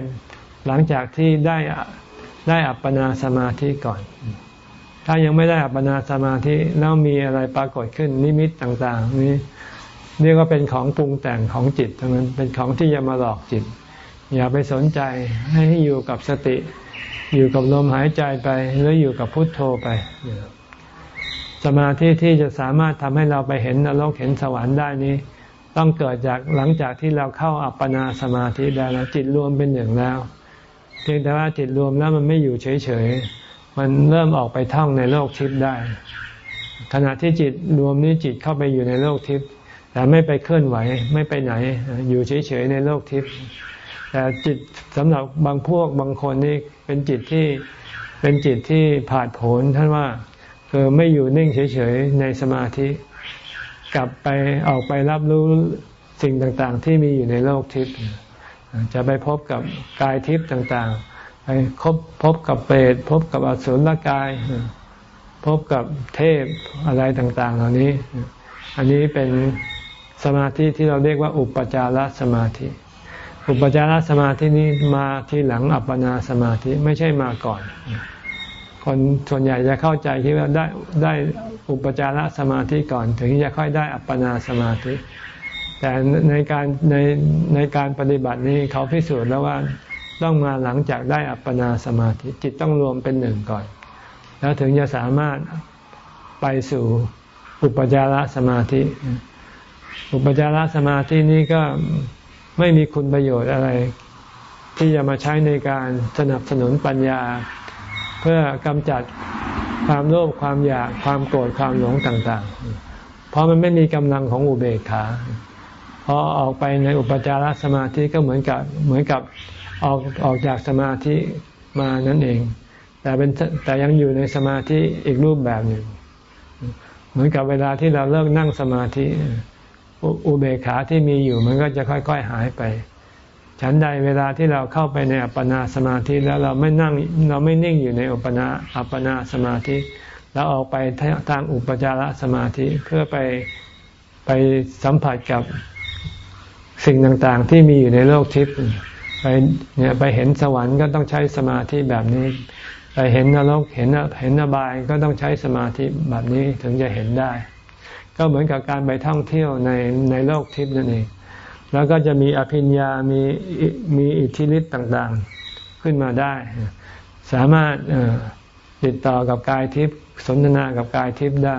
หลังจากที่ได้ได้อัปปนาสมาธิก่อน ถ้ายังไม่ได้อัปปนาสมาธิแล้วมีอะไรปรากฏขึ้นนิมิตต่างๆนี้เรียกว่าเป็นของปรุงแต่งของจิตทั้งนั้นเป็นของที่จะมาหลอกจิต อย่าไปสนใจให้อยู่กับสติ อยู่กับลมหายใจไปหรืออยู่กับพุทโธไป สมาธิที่จะสามารถทำให้เราไปเห็นนรกเห็นสวรรค์ได้นี้ ต้องเกิดจากหลังจากที่เราเข้าอัปปนาสมาธิได้แล้วจิตรวมเป็นหนึ่งแล้ว เพียงแต่ว่าจิตรวมแล้วมันไม่อยู่เฉยๆ มันเริ่มออกไปท่องในโลกทิพย์ได้ ขณะที่จิตรวมนี้จิตเข้าไปอยู่ในโลกทิพย์แต่ไม่ไปเคลื่อนไหวไม่ไปไหน อยู่เฉยๆในโลกทิพย์แต่จิตสำหรับบางพวกบางคนนี่เป็นจิตที่เป็นจิตที่ผาดโผนท่านว่า คือไม่อยู่นิ่งเฉยๆในสมาธิ กลับไปออกไปรับรู้สิ่งต่างๆ ที่มีอยู่ในโลกทิพย์จะไปพบกับกายทิพย์ต่างๆ ไปพบพบกับเปรตพบกับอสุรกาย พบกับเทพอะไรต่าง ๆ เหล่านี้ อันนี้เป็นสมาธิที่เราเรียกว่าอุปจารสมาธิ อุปจารสมาธินี้มาทีหลังอัปปนาสมาธิไม่ใช่มาก่อน คนส่วนใหญ่จะเข้าใจคิดว่าได้ได้อุปจารสมาธิก่อน ถึงจะค่อยได้อัปปนาสมาธิ แต่ในการในในการปฏิบัตินี้เขาพิสูจน์แล้วว่าต้องมาหลังจากได้อัปปนาสมาธิจิตต้องรวมเป็นหนึ่งก่อน แล้วถึงจะสามารถไปสู่อุปจารสมาธิ อุปจารสมาธินี้ก็ไม่มีคุณประโยชน์อะไร ที่จะมาใช้ในการสนับสนุนปัญญา เพื่อกำจัดความโลภความอยากความโกรธความหลงต่างๆ เพราะมันไม่มีกำลังของอุเบกขาพอออกไปในอุปจารสมาธิก็เหมือนกับเหมือนกับออกออกจากสมาธิมานั่นเอง แต่เป็นแต่ยังอยู่ในสมาธิอีกรูปแบบหนึ่งเหมือนกับเวลาที่เราเลิกนั่งสมาธิ อุเบกขาที่มีอยู่มันก็จะค่อย ๆ หายไป ฉันใดเวลาที่เราเข้าไปในอัปปนาสมาธิแล้วเราไม่นั่งเราไม่นิ่งอยู่ในอุปนาอัปปนาสมาธิแล้วออกไปทางอุปจารสมาธิเพื่อไปไปสัมผัสกับสิ่งต่างๆ ที่มีอยู่ในโลกทิพย์ไปเนี่ยไปเห็นสวรรค์ก็ต้องใช้สมาธิแบบนี้ ไปเห็นนรกเห็นเห็นนบายก็ต้องใช้สมาธิแบบนี้ถึงจะเห็นได้ ก็เหมือนกับการไปท่องเที่ยวในในโลกทิพย์นั่นเอง แล้วก็จะมีอภิญญา มีมีอิทธิฤทธิ์ต่างๆขึ้นมาได้ สามารถติดต่อกับกายทิพย์สนทนากับกายทิพย์ได้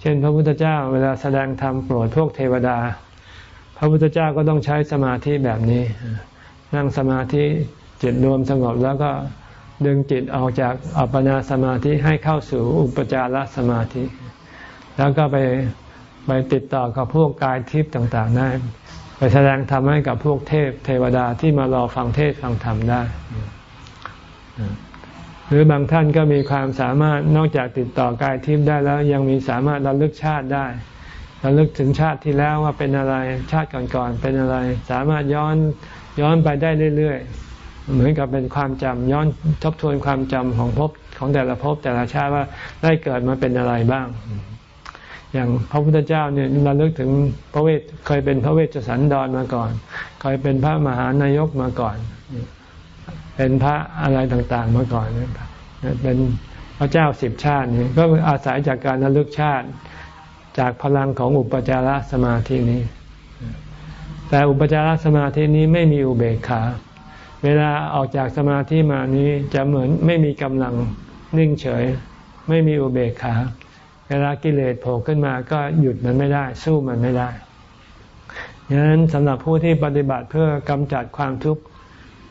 เช่น พระพุทธเจ้าเวลาแสดงธรรมโปรดพวกเทวดา พระพุทธเจ้าก็ต้องใช้สมาธิแบบนี้ นั่งสมาธิจิตรวมสงบแล้วก็ดึงจิตออกจากอัปปนาสมาธิให้เข้าสู่อุปจารสมาธิ แล้วก็ไปไปติดต่อกับพวกกายทิพย์ต่างๆได้ ไปแสดงธรรมให้กับพวกเทพเทวดาที่มารอฟังเทศฟังธรรมได้ หรือบางท่านก็มีความสามารถนอกจากติดต่อกายทิพย์ได้แล้วยังมีสามารถระลึกชาติได้ระลึกถึงชาติที่แล้วว่าเป็นอะไรชาติก่อนๆเป็นอะไร สามารถย้อนย้อนไปได้เรื่อยๆ เหมือนกับเป็นความจำย้อนทบทวนความจำของภพของแต่ละภพแต่ละชาติว่าได้เกิดมาเป็นอะไรบ้าง อย่างพระพุทธเจ้าเนี่ยเราเลิกถึงพระเวทเคยเป็นพระเวชสันดรมาก่อน เคยเป็นพระมหานายกมาก่อน เป็นพระอะไรต่างๆมาก่อนเป็นพระเจ้าสิบชาตินี่ก็อาศัยจากการระลึกชาติจากพลังของอุปจารสมาธินี้ แต่อุปจารสมาธินี้ไม่มีอุเบกขา เวลาออกจากสมาธิมานี้จะเหมือนไม่มีกำลังนิ่งเฉย ไม่มีอุเบกขา เวลากิเลสโผล่ขึ้นมาก็หยุดมันไม่ได้ สู้มันไม่ได้ดังนั้นสำหรับผู้ที่ปฏิบัติเพื่อกำจัดความทุกข์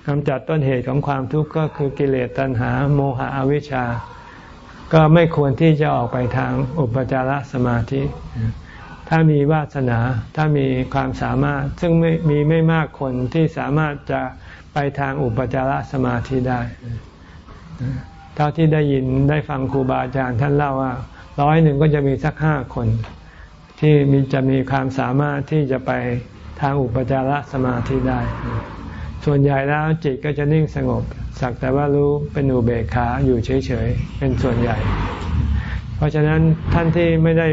กำจัดต้นเหตุของความทุกข์ก็คือกิเลสตัณหา โมหะอวิชชา ก็ไม่ควรที่จะออกไปทางอุปจารสมาธิ ถ้ามีวาสนา ถ้ามีความสามารถ ซึ่งไม่มีไม่มากคนที่สามารถจะไปทางอุปจารสมาธิได้ เท่าที่ได้ยินได้ฟังครูบาอาจารย์ท่านเล่าว่า ร้อยหนึ่งก็จะมีสักห้าคน ที่มีจะมีความสามารถที่จะไปทางอุปจารสมาธิได้ ส่วนใหญ่แล้วจิตก็จะนิ่งสงบ สักแต่ว่ารู้เป็นอุเบกขาอยู่เฉยๆ เป็นส่วนใหญ่ เพราะฉะนั้นท่านที่ไม่ได้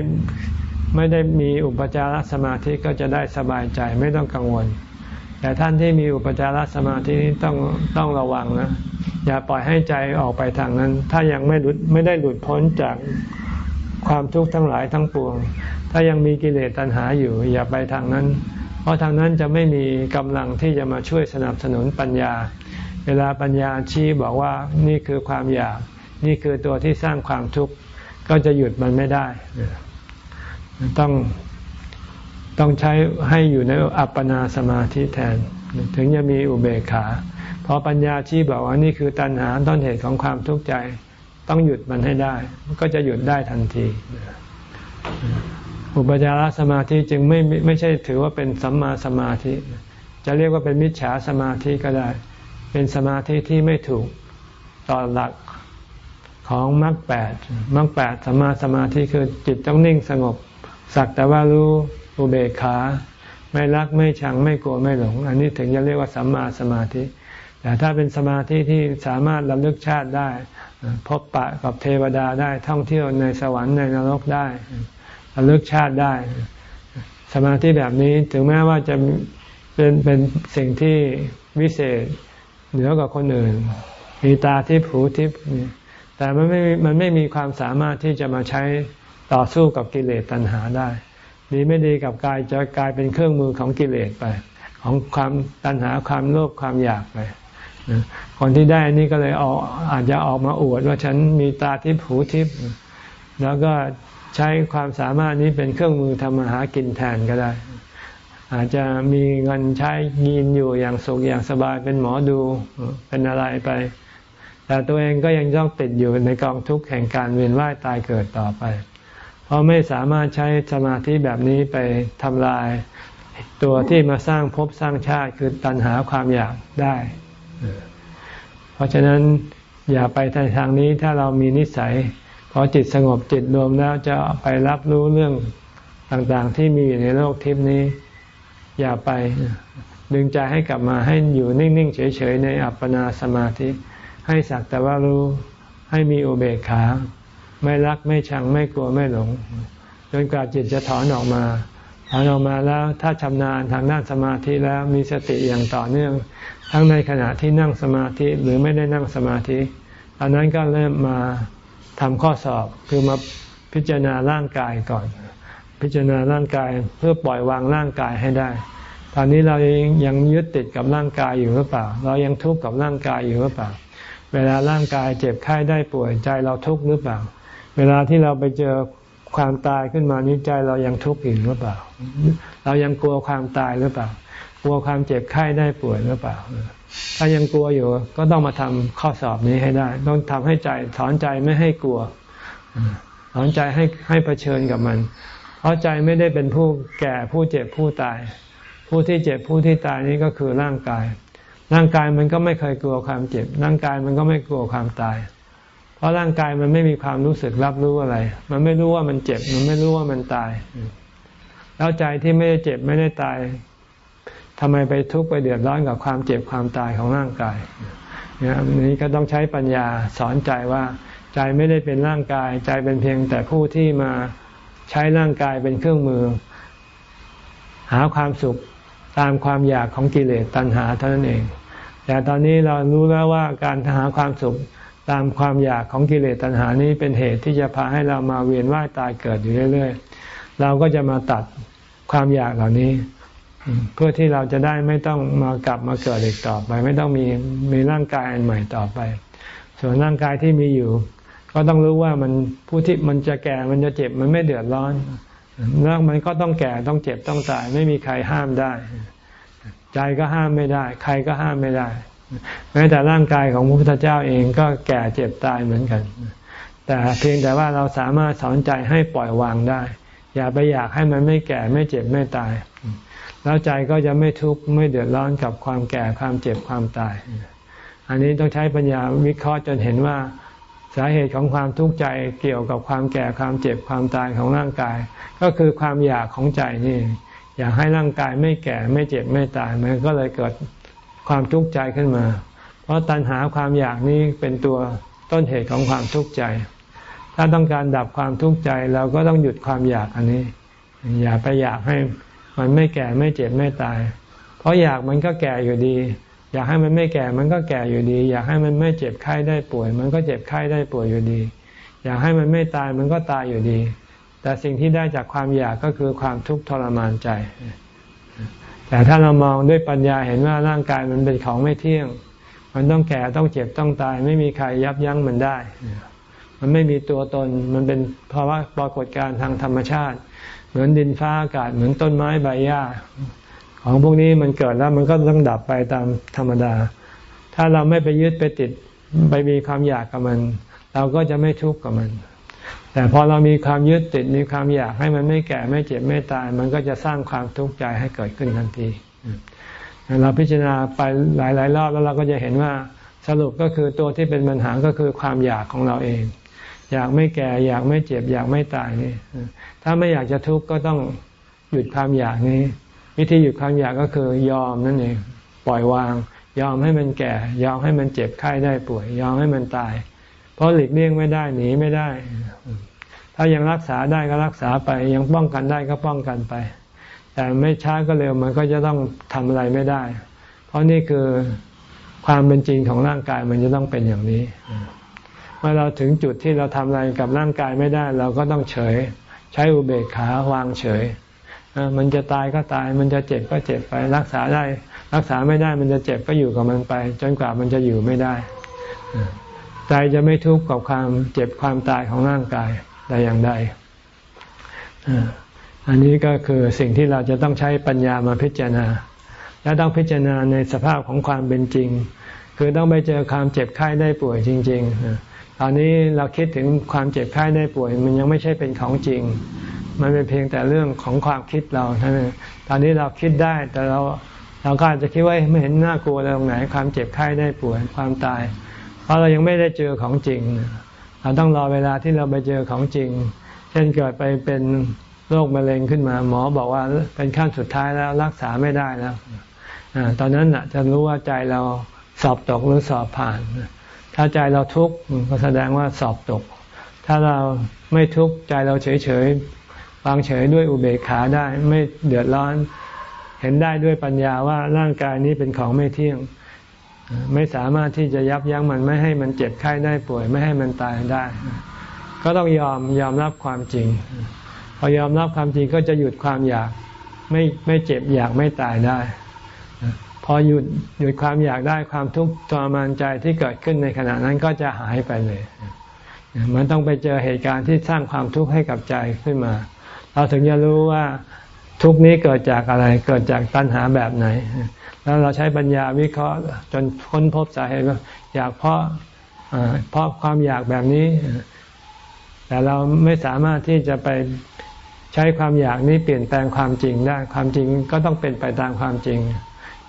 ไม่ได้มีอุปจารสมาธิก็จะได้สบายใจไม่ต้องกังวล แต่ท่านที่มีอุปจารสมาธินี้ต้องต้องระวังนะ อย่าปล่อยให้ใจออกไปทางนั้น ถ้ายังไม่หลุดไม่ได้หลุดพ้นจาก ความทุกข์ทั้งหลายทั้งปวง ถ้ายังมีกิเลสตัณหาอยู่อย่าไปทางนั้น เพราะทางนั้นจะไม่มีกำลังที่จะมาช่วยสนับสนุนปัญญา เวลาปัญญาชี้บอกว่านี่คือความอยาก นี่คือตัวที่สร้างความทุกข์ ก็จะหยุดมันไม่ได้ ต้องต้องใช้ให้อยู่ในอัปปนาสมาธิแทน ถึงจะมีอุเบกขาพอปัญญาชี้บอกว่านี่คือตัณหาต้นเหตุของความทุกข์ใจ ต้องหยุดมันให้ได้ก็จะหยุดได้ทันที อุปจารสมาธิจึงไม่ไม่ใช่ถือว่าเป็นสัมมาสมาธิ จะเรียกว่าเป็นมิจฉาสมาธิก็ได้ เป็นสมาธิที่ไม่ถูกต่อหลักของมรรคแปดมรรคแปดสัมมาสมาธิคือจิตต้องนิ่งสงบ สักแต่ว่ารู้อุเบกขา ไม่รักไม่ชังไม่กลัวไม่หลง อันนี้ถึงจะเรียกว่าสัมมาสมาธิ แต่ถ้าเป็นสมาธิที่สามารถระลึกชาติได้ พบปะกับเทวดาได้ท่องเที่ยวในสวรรค์ในนรกได้ระลึกชาติได้ สมาธิแบบนี้ถึงแม้ว่าจะเป็นเป็นสิ่งที่วิเศษเหนือกว่าคนอื่น มีตาทิพหูทิพแต่มันไม่มันไม่มีความสามารถที่จะมาใช้ต่อสู้กับกิเลสตัณหาได้ ดีไม่ดีกับกายจะกลายเป็นเครื่องมือของกิเลสไป ของความตัณหาความโลภความอยากไป คนที่ได้นี่ก็เลยออกอาจจะออกมาอวดว่าฉันมีตาทิพหูทิพแล้วก็ใช้ความสามารถนี้เป็นเครื่องมือทำมาหากินแทนก็ได้ อาจจะมีเงินใช้ยินอยู่อย่างสุขอย่างสบายเป็นหมอดูเป็นอะไรไป แต่ตัวเองก็ยังต้องติดอยู่ในกองทุกข์แห่งการเวียนว่ายตายเกิดต่อไป เพราะไม่สามารถใช้สมาธิแบบนี้ไปทำลาย ตัวที่มาสร้างภพสร้างชาติคือตัณหาความอยากได้ เพราะฉะนั้นอย่าไปทางนี้ถ้าเรามีนิสัยพอจิตสงบจิตรวมแล้วจะไปรับรู้เรื่องต่างๆ ที่มีอยู่ในโลกทิพนี้ อย่าไปดึงใจให้กลับมาให้อยู่นิ่งๆ เฉยๆ ในอัปปนาสมาธิ ให้สักแต่ว่ารู้ให้มีอุเบกขา ไม่รักไม่ชังไม่กลัวไม่หลง จนกว่าจิตจะถอนออกมาถอนออกมาแล้วถ้าชำนาญทางด้านสมาธิแล้วมีสติอย่างต่อเนื่อง ทั้งในขณะที่นั่งสมาธิหรือไม่ได้นั่งสมาธิตอนนั้นก็เริ่มมาทำข้อสอบคือมาพิจารณาร่างกายก่อน พิจารณาร่างกายเพื่อปล่อยวางร่างกายให้ได้ ตอนนี้เรายังยึดติดกับร่างกายอยู่หรือเปล่า เรายังทุกข์กับร่างกายอยู่หรือเปล่า เวลาร่างกายเจ็บไข้ได้ป่วยใจเราทุกข์หรือเปล่า เวลาที่เราไปเจอความตายขึ้นมานี้ใจเรายังทุกข์อยู่หรือเปล่า เรายังกลัวความตายหรือเปล่า กลัวความเจ็บไข้ได้ป่วยหรือเปล่า ถ้ายังกลัวอยู่ก็ต้องมาทำข้อสอบนี้ให้ได้ ต้องทำให้ใจถอนใจไม่ให้กลัว ถอนใจให้ให้เผชิญกับมัน เพราะใจไม่ได้เป็นผู้แก่ผู้เจ็บผู้ตาย ผู้ที่เจ็บผู้ที่ตายนี้ก็คือร่างกาย ร่างกายมันก็ไม่เคยกลัวความเจ็บ ร่างกายมันก็ไม่กลัวความตาย เพราะร่างกายมันไม่มีความรู้สึกรับรู้อะไร มันไม่รู้ว่ามันเจ็บ มันไม่รู้ว่ามันตาย แล้วใจที่ไม่ได้เจ็บไม่ได้ตาย ทำไมไปทุกข์ไปเดือดร้อนกับความเจ็บความตายของร่างกายนี่ยนี้ก็ต้องใช้ปัญญาสอนใจว่า ใจไม่ได้เป็นร่างกาย ใจเป็นเพียงแต่ผู้ที่มาใช้ร่างกายเป็นเครื่องมือ หาความสุขตามความอยากของกิเลสตัณหาเท่านั้นเอง แต่ตอนนี้เรารู้แล้วว่าการหาความสุขตามความอยากของกิเลสตัณหานี้เป็นเหตุที่จะพาให้เรามาเวียนว่ายตายเกิดอยู่เรื่อย ๆ เราก็จะมาตัดความอยากเหล่านี้ เพื่อที่เราจะได้ไม่ต้องมากลับมาเกิดอีกต่อไป ไม่ต้องมีมีร่างกายอันใหม่ต่อไป ส่วนร่างกายที่มีอยู่ ก็ต้องรู้ว่ามันผู้ที่มันจะแก่มันจะเจ็บมันไม่เดือดร้อนแล้วมันก็ต้องแก่ต้องเจ็บต้องตาย ไม่มีใครห้ามได้ ใจก็ห้ามไม่ได้ ใครก็ห้ามไม่ได้แม้แต่ร่างกายของพระพุทธเจ้าเองก็แก่เจ็บตายเหมือนกัน แต่เพียงแต่ว่าเราสามารถสอนใจให้ปล่อยวางได้ อย่าไปอยากให้มันไม่แก่ไม่เจ็บไม่ตาย แล้วใจก็จะไม่ทุกข์ไม่เดือดร้อนกับความแก่ความเจ็บความตาย อันนี้ต้องใช้ปัญญาวิเคราะห์จนเห็นว่าสาเหตุของความทุกข์ใจเกี่ยวกับความแก่ความเจ็บความตายของร่างกาย ก็คือความอยากของใจนี่ อยากให้ร่างกายไม่แก่ไม่เจ็บไม่ตายมันก็เลยเกิดความทุกข์ใจขึ้นมา เพราะตัณหาความอยากนี้เป็นตัวต้นเหตุของความทุกข์ใจ ถ้าต้องการดับความทุกข์ใจเราก็ต้องหยุดความอยากอันนี้ อย่าไปอยากให้ มันไม่แก่ไม่เจ็บไม่ตาย เพราะอยากมันก็แก่อยู่ดี อยากให้มันไม่แก่มันก็แก่อยู่ดี อยากให้มันไม่เจ็บไข้ได้ป่วย มันก็เจ็บไข้ได้ป่วยอยู่ดี อยากให้มันไม่ตายมันก็ตายอยู่ดี แต่สิ่งที่ได้จากความอยากก็คือความทุกข์ทรมานใจ แต่ถ้าเรามองด้วยปัญญาเห็นว่าร่างกายมันเป็นของไม่เที่ยง มันต้องแก่ต้องเจ็บต้องตาย ไม่มีใครยับยั้งมันได้ มันไม่มีตัวตนมันเป็นภาวะปรากฏการณ์ทางธรรมชาติ เหมือนดินฟ้าอากาศเหมือนต้นไม้ใบหญ้า ของพวกนี้มันเกิดแล้วมันก็ต้องดับไปตามธรรมดา ถ้าเราไม่ไปยึดไปติดไปมีความอยากกับมัน เราก็จะไม่ทุกข์กับมัน แต่พอเรามีความยึดติดมีความอยากให้มันไม่แก่ไม่เจ็บไม่ตาย มันก็จะสร้างความทุกข์ใจให้เกิดขึ้นทันทีเราพิจารณาไปหลาย ๆ รอบแล้วเราก็จะเห็นว่าสรุปก็คือตัวที่เป็นปัญหาก็คือความอยากของเราเอง อยากไม่แก่อยากไม่เจ็บ อยากไม่ตายนี่ ถ้าไม่อยากจะทุกข์ก็ต้องหยุดความอยากนี้ วิธีหยุดความอยากก็คือยอมนั่นเองปล่อยวาง ยอมให้มันแก่ ยอมให้มันเจ็บไข้ได้ป่วย ยอมให้มันตาย เพราะหลีกเลี่ยงไม่ได้หนีไม่ได้ ถ้ายังรักษาได้ก็รักษาไป ยังป้องกันได้ก็ป้องกันไป แต่ไม่ช้าก็เร็วมันก็จะต้องทำอะไรไม่ได้ เพราะนี่คือความเป็นจริงของร่างกายมันจะต้องเป็นอย่างนี้ เมื่อเราถึงจุดที่เราทำอะไรกับร่างกายไม่ได้ เราก็ต้องเฉย ใช้อุเบกขาวางเฉยมันจะตายก็ตาย มันจะเจ็บก็เจ็บไป รักษาได้ รักษาไม่ได้มันจะเจ็บก็อยู่กับมันไป จนกว่ามันจะอยู่ไม่ได้ ใจจะไม่ทุกข์กับความเจ็บความตายของร่างกายแต่อย่างใดอันนี้ก็คือสิ่งที่เราจะต้องใช้ปัญญามาพิจารณา และต้องพิจารณาในสภาพของความเป็นจริง คือต้องไปเจอความเจ็บไข้ได้ป่วยจริง ๆ ตอนนี้เราคิดถึงความเจ็บไข้ได้ป่วย มันยังไม่ใช่เป็นของจริง มันเป็นเพียงแต่เรื่องของความคิดเราเท่านั้นตอนนี้เราคิดได้แต่เราเราก็อาจจะคิดว่าไม่เห็นน่ากลัวตรงไหน ความเจ็บไข้ได้ป่วยความตาย เพราะเรายังไม่ได้เจอของจริง เราต้องรอเวลาที่เราไปเจอของจริง เช่นเกิดไปเป็นโรคมะเร็งขึ้นมา หมอบอกว่าเป็นขั้นสุดท้ายแล้วรักษาไม่ได้แล้วอตอนนั้นจะรู้ว่าใจเราสอบตกหรือสอบผ่าน ถ้าใจเราทุกข์ก็แสดงว่าสอบตก ถ้าเราไม่ทุกข์ใจเราเฉยวางเฉยด้วยอุเบกขาได้ไม่เดือดร้อน เห็นได้ด้วยปัญญาว่าร่างกายนี้เป็นของไม่เที่ยง ไม่สามารถที่จะยับยั้งมันไม่ให้มันเจ็บไข้ได้ป่วย ไม่ให้มันตายได้ ก็ต้องยอมยอมรับความจริง พอยอมรับความจริงก็จะหยุดความอยากไม่ไม่เจ็บอยากไม่ตายได้ พอหยุดหยุดความอยากได้ความทุกข์ทรมานใจที่เกิดขึ้นในขณะนั้นก็จะหายไปเลย มันต้องไปเจอเหตุการณ์ที่สร้างความทุกข์ให้กับใจขึ้นมา เราถึงจะรู้ว่าทุกนี้เกิดจากอะไร เกิดจากตัณหาแบบไหน แล้วเราใช้ปัญญาวิเคราะห์จนค้นพบสาเหตุว่าอยากเพราะเพราะความอยากแบบนี้ แต่เราไม่สามารถที่จะไปใช้ความอยากนี้เปลี่ยนแปลงความจริงได้ ความจริงก็ต้องเป็นไปตามความจริง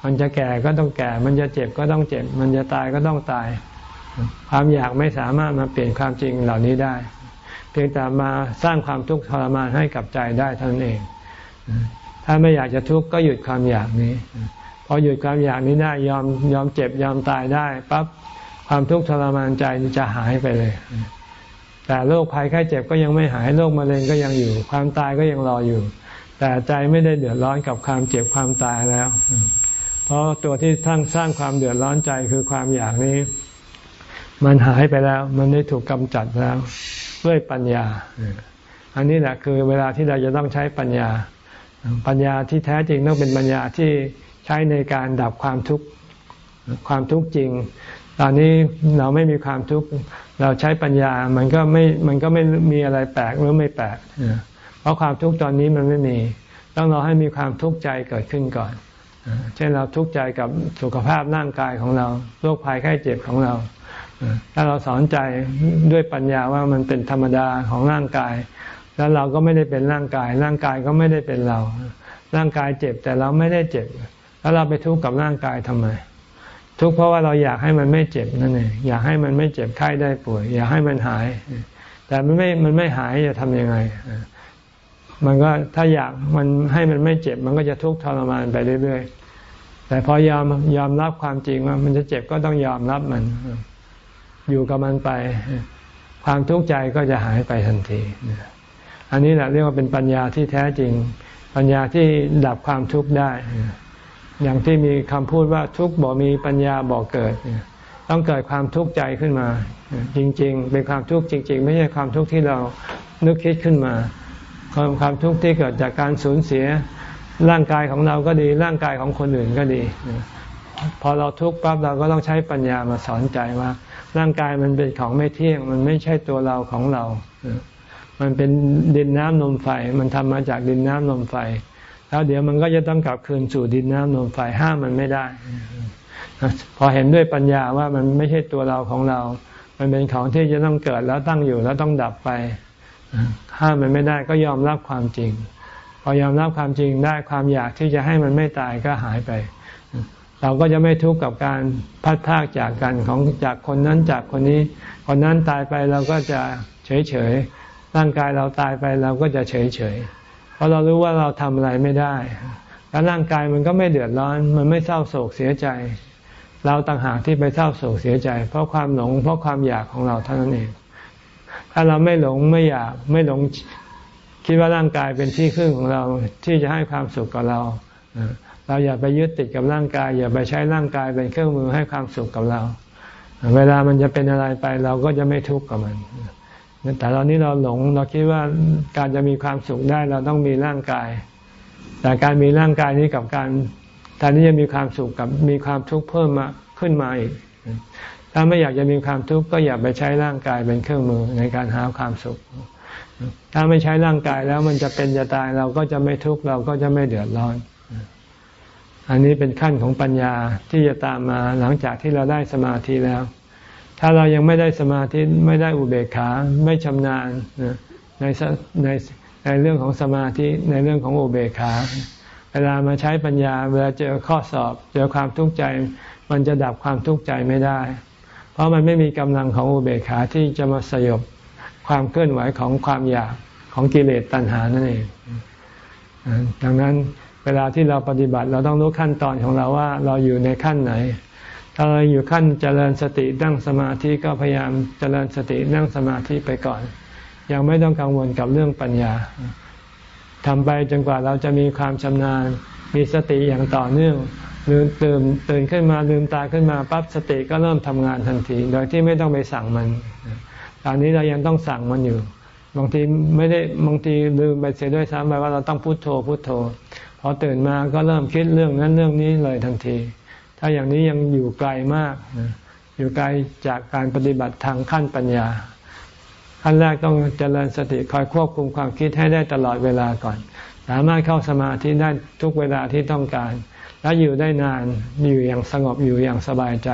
มันจะแก่ก็ต้องแก่ มันจะเจ็บก็ต้องเจ็บ มันจะตายก็ต้องตาย ความอยากไม่สามารถมาเปลี่ยนความจริงเหล่านี้ได้ เพียงแต่มาสร้างความทุกข์ทรมานให้กับใจได้เท่านั้นเอง ถ้าไม่อยากจะทุกข์ก็หยุดความอยากนี้ พอหยุดความอยากนี้ได้ยอมยอมเจ็บยอมตายได้ปั๊บความทุกข์ทรมานใจจะหายไปเลย แต่โรคภัยไข้เจ็บก็ยังไม่หายโรคมะเร็งก็ยังอยู่ ความตายก็ยังรออยู่ แต่ใจไม่ได้เดือดร้อนกับความเจ็บความตายแล้ว เพราะตัวที่สร้างสร้างความเดือดร้อนใจคือความอยากนี้ มันหายไปแล้ว มันได้ถูกกำจัดแล้วด้วยปัญญา อันนี้แหละคือเวลาที่เราจะต้องใช้ปัญญา ปัญญาที่แท้จริงต้องเป็นปัญญาที่ใช้ในการดับความทุกข์ความทุกข์จริง ตอนนี้เราไม่มีความทุกข์เราใช้ปัญญามันก็ไม่มันก็ไม่มีอะไรแปลกหรือไม่แปลกเพราะความทุกข์ตอนนี้มันไม่มี ต้องรอให้มีความทุกข์ใจเกิดขึ้นก่อน เช่นเราทุกข์ใจกับสุขภาพร่างกายของเราโรคภัยไข้เจ็บของเรา ถ้าเราสอนใจด้วยปัญญาว่ามันเป็นธรรมดาของร่างกาย แล้วเราก็ไม่ได้เป็นร่างกาย ร่างกายก็ไม่ได้เป็นเรา ร่างกายเจ็บแต่เราไม่ได้เจ็บ แล้วเราไปทุกข์กับร่างกายทำไม ทุกข์เพราะว่าเราอยากให้มันไม่เจ็บนั่นเองอยากให้มันไม่เจ็บไข้ได้ป่วย อยากให้มันหาย แต่มันไม่มันไม่หายจะทำยังไง มันก็ถ้าอยากมันให้มันไม่เจ็บ มันก็จะทุกข์ทรมานไปเรื่อยๆ แต่พอยอมยอมรับความจริงว่ามันจะเจ็บก็ต้องยอมรับมัน อยู่กับมันไป ความทุกข์ใจก็จะหายไปทันที อันนี้แหละเรียกว่าเป็นปัญญาที่แท้จริง ปัญญาที่ดับความทุกข์ได้ อย่างที่มีคำพูดว่าทุกข์บ่มีปัญญาบ่เกิด ต้องเกิดความทุกข์ใจขึ้นมา จริง ๆ เป็นความทุกข์จริง ๆ ไม่ใช่ความทุกข์ที่เรานึกคิดขึ้นมา ความความทุกข์ที่เกิดจากการสูญเสียร่างกายของเราก็ดีร่างกายของคนอื่นก็ดี พอเราทุกข์ปั๊บเราก็ต้องใช้ปัญญามาสอนใจว่า ร่างกายมันเป็นของไม่เที่ยง มันไม่ใช่ตัวเราของเรา มันเป็นดินน้ำนมไฟ มันทำมาจากดินน้ำนมไฟ แล้วเดี๋ยวมันก็จะต้องกลับคืนสู่ดินน้ำนมไฟห้ามมันไม่ได้ พอเห็นด้วยปัญญาว่ามันไม่ใช่ตัวเราของเรา มันเป็นของที่จะต้องเกิดแล้วตั้งอยู่แล้วต้องดับไป ห้ามมันไม่ได้ก็ยอมรับความจริง พอยอมรับความจริงได้ความอยากที่จะให้มันไม่ตายก็หายไป เราก็จะไม่ทุกข์กับการพัดพากจากกันของจากคนนั้นจากคนนี้ คนนั้นตายไปเราก็จะเฉยเฉยร่างกายเราตายไปเราก็จะเฉยเฉยเพราะเรารู้ว่าเราทำอะไรไม่ได้ แล้วร่างกายมันก็ไม่เดือดร้อน มันไม่เศร้าโศกเสียใจ เราต่างหากที่ไปเศร้าโศกเสียใจ เพราะความหลงเพราะความอยากของเราเท่านั้นเอง ถ้าเราไม่หลงไม่อยากไม่หลงคิดว่าร่างกายเป็นที่พึ่งของเราที่จะให้ความสุขกับเรา เราอย่าไปยึดติดกับร่างกาย อย่าไปใช้ร่างกายเป็นเครื่องมือให้ความสุขกับเรา เวลามันจะเป็นอะไรไปเราก็จะไม่ทุกข์กับมัน แต่ตอนนี้เราหลงเราคิดว่าการจะมีความสุขได้เราต้องมีร่างกาย แต่การมีร่างกายนี้กับการตอนนี้จะมีความสุขกับมีความทุกข์เพิ่มมาขึ้นมาอีก ถ้าไม่อยากจะมีความทุกข์ก็อย่าไปใช้ร่างกายเป็นเครื่องมือในการหาความสุข ถ้าไม่ใช้ร่างกายแล้วมันจะเป็นจะตายเราก็จะไม่ทุกข์เราก็จะไม่เดือดร้อน อันนี้เป็นขั้นของปัญญาที่จะตามมาหลังจากที่เราได้สมาธิแล้ว ถ้าเรายังไม่ได้สมาธิไม่ได้อุเบกขาไม่ชำนาญในในในเรื่องของสมาธิในเรื่องของอุเบกขาเวลามาใช้ปัญญาเวลาเจอข้อสอบ เจอความทุกข์ใจ มันจะดับความทุกข์ใจไม่ได้ เพราะมันไม่มีกำลังของอุเบกขาที่จะมาสยบความเคลื่อนไหวของความอยากของกิเลสตัณหานั่นเองดังนั้นเวลาที่เราปฏิบัติเราต้องรู้ขั้นตอนของเราว่าเราอยู่ในขั้นไหน ถ้าเราอยู่ขั้นเจริญสตินั่งสมาธิก็พยายามเจริญสตินั่งสมาธิไปก่อน ยังไม่ต้องกังวลกับเรื่องปัญญาทำไปจนกว่าเราจะมีความชำนาญ มีสติอย่างต่อเนื่อง ลืมตื่นตื่นขึ้นมาลืมตาขึ้นมาปั๊บสติก็เริ่มทำงานทันที โดยที่ไม่ต้องไปสั่งมันตอนนี้เรายังต้องสั่งมันอยู่ บางทีไม่ได้บางทีลืมไปเสียด้วยซ้ำไปว่าเราต้องพุโทโธพุโทโธพอตื่นมาก็เริ่มคิดเรื่องนั้นเรื่องนี้เลยทันที ถ้าอย่างนี้ยังอยู่ไกลมาก อยู่ไกลจากการปฏิบัติทางขั้นปัญญา ขั้นแรกต้องเจริญสติคอยควบคุมความคิดให้ได้ตลอดเวลาก่อน สามารถเข้าสมาธิได้ทุกเวลาที่ต้องการ แล้วอยู่ได้นานอยู่อย่างสงบอยู่อย่างสบายใจ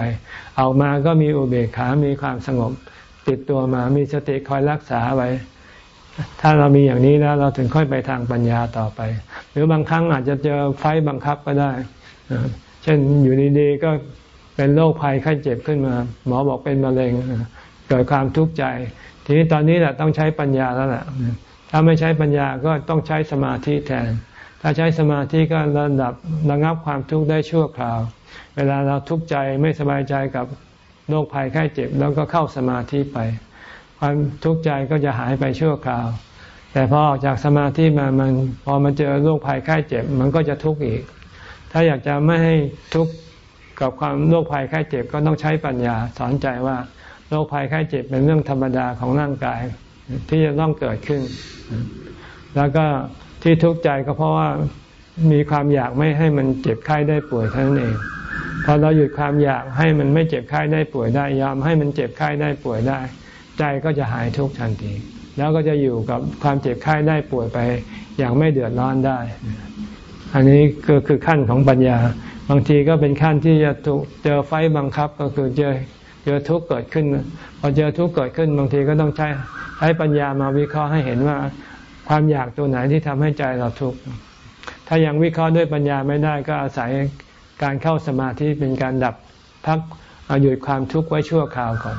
ออกมาก็มีอุเบกขามีความสงบ ติดตัวมามีสติคอยรักษาไว้ ถ้าเรามีอย่างนี้แล้วเราถึงค่อยไปทางปัญญาต่อไป หรือบางครั้งอาจจะเจอไฟบังคับก็ได้ เช่นอยู่ดีๆก็เป็นโรคภัยไข้เจ็บขึ้นมา หมอบอกเป็นมะเร็งเกิดความทุกข์ใจ ทีนี้ตอนนี้แหละต้องใช้ปัญญาแล้วแหละถ้าไม่ใช้ปัญญาก็ต้องใช้สมาธิแทน ถ้าใช้สมาธิก็ระดับระงับความทุกข์ได้ชั่วคราว เวลาเราทุกข์ใจไม่สบายใจกับโรคภัยไข้เจ็บ แล้วก็เข้าสมาธิไป ความทุกข์ใจก็จะหายไปชั่วคราว แต่พอออกจากสมาธิมามันพอมาเจอโรคภัยไข้เจ็บ มันก็จะทุกข์อีก ถ้าอยากจะไม่ให้ทุกข์กับความโรคภัยไข้เจ็บก็ต้องใช้ปัญญาสอนใจว่าโรคภัยไข้เจ็บเป็นเรื่องธรรมดาของร่างกายที่จะต้องเกิดขึ้น แล้วก็ ที่ทุกข์ใจก็เพราะว่ามีความอยากไม่ให้มันเจ็บไข้ได้ป่วยเท่านั้นเองพอเราหยุดความอยากให้มันไม่เจ็บไข้ได้ป่วยได้ยอมให้มันเจ็บไข้ได้ป่วยได้ ใจก็จะหายทุกข์ทันที แล้วก็จะอยู่กับความเจ็บไข้ได้ป่วยไป อย่างไม่เดือดร้อนได้ อันนี้ก็คือขั้นของปัญญา บางทีก็เป็นขั้นที่จะถูกเจอไฟบังคับก็คือเจอเจอทุกข์เกิดขึ้นพอเจอทุกข์เกิดขึ้น บางทีก็ต้องใช้ใช้ปัญญามาวิเคราะห์ให้เห็นว่า ความอยากตัวไหนที่ทำให้ใจเราทุกข์ถ้ายังวิเคราะห์ด้วยปัญญาไม่ได้ก็อาศัยการเข้าสมาธิเป็นการดับพักหยุดความทุกข์ไว้ชั่วคราวก่อน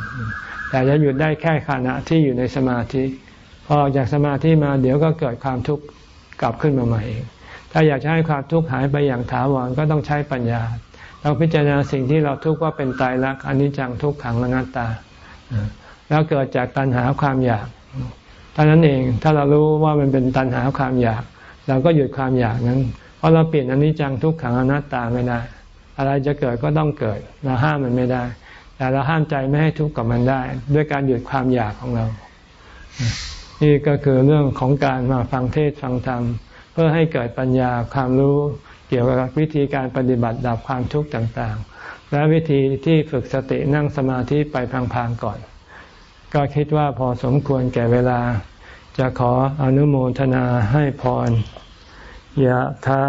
แต่จะหยุดได้แค่ขณะที่อยู่ในสมาธิพอออกจากสมาธิมาเดี๋ยวก็เกิดความทุกข์กลับขึ้นมาใหม่เองถ้าอยากจะให้ความทุกข์หายไปอย่างถาวรก็ต้องใช้ปัญญาเราพิจารณาสิ่งที่เราทุกข์ว่าเป็นตายรักอนิจจังทุกขังอนัตตา แล้วเกิดจากตัณหาความอยาก เท่านั้นเองถ้าเรารู้ว่ามันเป็นตัณหาความอยาก เราก็หยุดความอยากนั้น เพราะเราเปลี่ยนอนิจจังทุกขังอนัตตาไม่ได้ อะไรจะเกิดก็ต้องเกิด เราห้ามมันไม่ได้ แต่เราห้ามใจไม่ให้ทุกข์กับมันได้ ด้วยการหยุดความอยากของเรา นี่ก็คือเรื่องของการมาฟังเทศฟังธรรมเพื่อให้เกิดปัญญาความรู้เกี่ยวกับวิธีการปฏิบัติดับความทุกข์ต่างๆ และวิธีที่ฝึกสตินั่งสมาธิไปพังๆก่อน ก็คิดว่าพอสมควรแก่เวลา จะขออนุโมทนาให้พรยะถา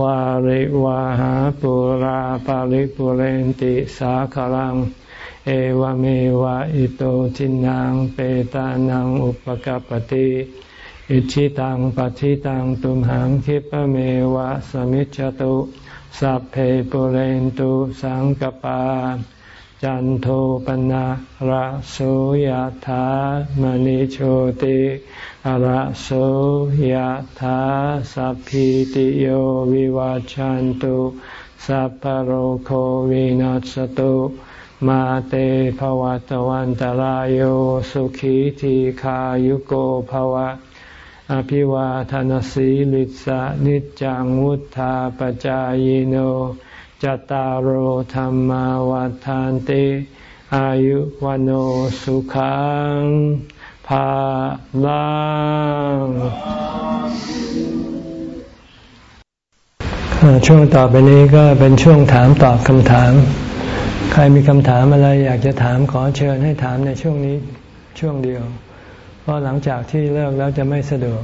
วาริวาหาปุราปาริปุเรนติสาคลัง เอวเมวะอิโตทินังเปตานังอุปกปติอิชิตังปัฏิตังตุมหังคิปเมวะสมิจจตุสัพเพปุเรนตุสังกปา จันโทปนะระโสยธามณิโชติระโสยธาสัพพิติโยวิวาจันตุสัพพโรโควินัสตุมาเตภวัตวันตารโยสุขีทีขายุโกภวะ อภิวาทานสีลิสะนิจังวุธาปจายโน จตารโหธรรมวาทานติอายุวันโอสุขังภาลังช่วงต่อไปนี้ก็เป็นช่วงถามตอบคำถาม ใครมีคำถามอะไรอยากจะถามขอเชิญให้ถามในช่วงนี้ช่วงเดียว เพราะหลังจากที่เลิกแล้วจะไม่สะดวก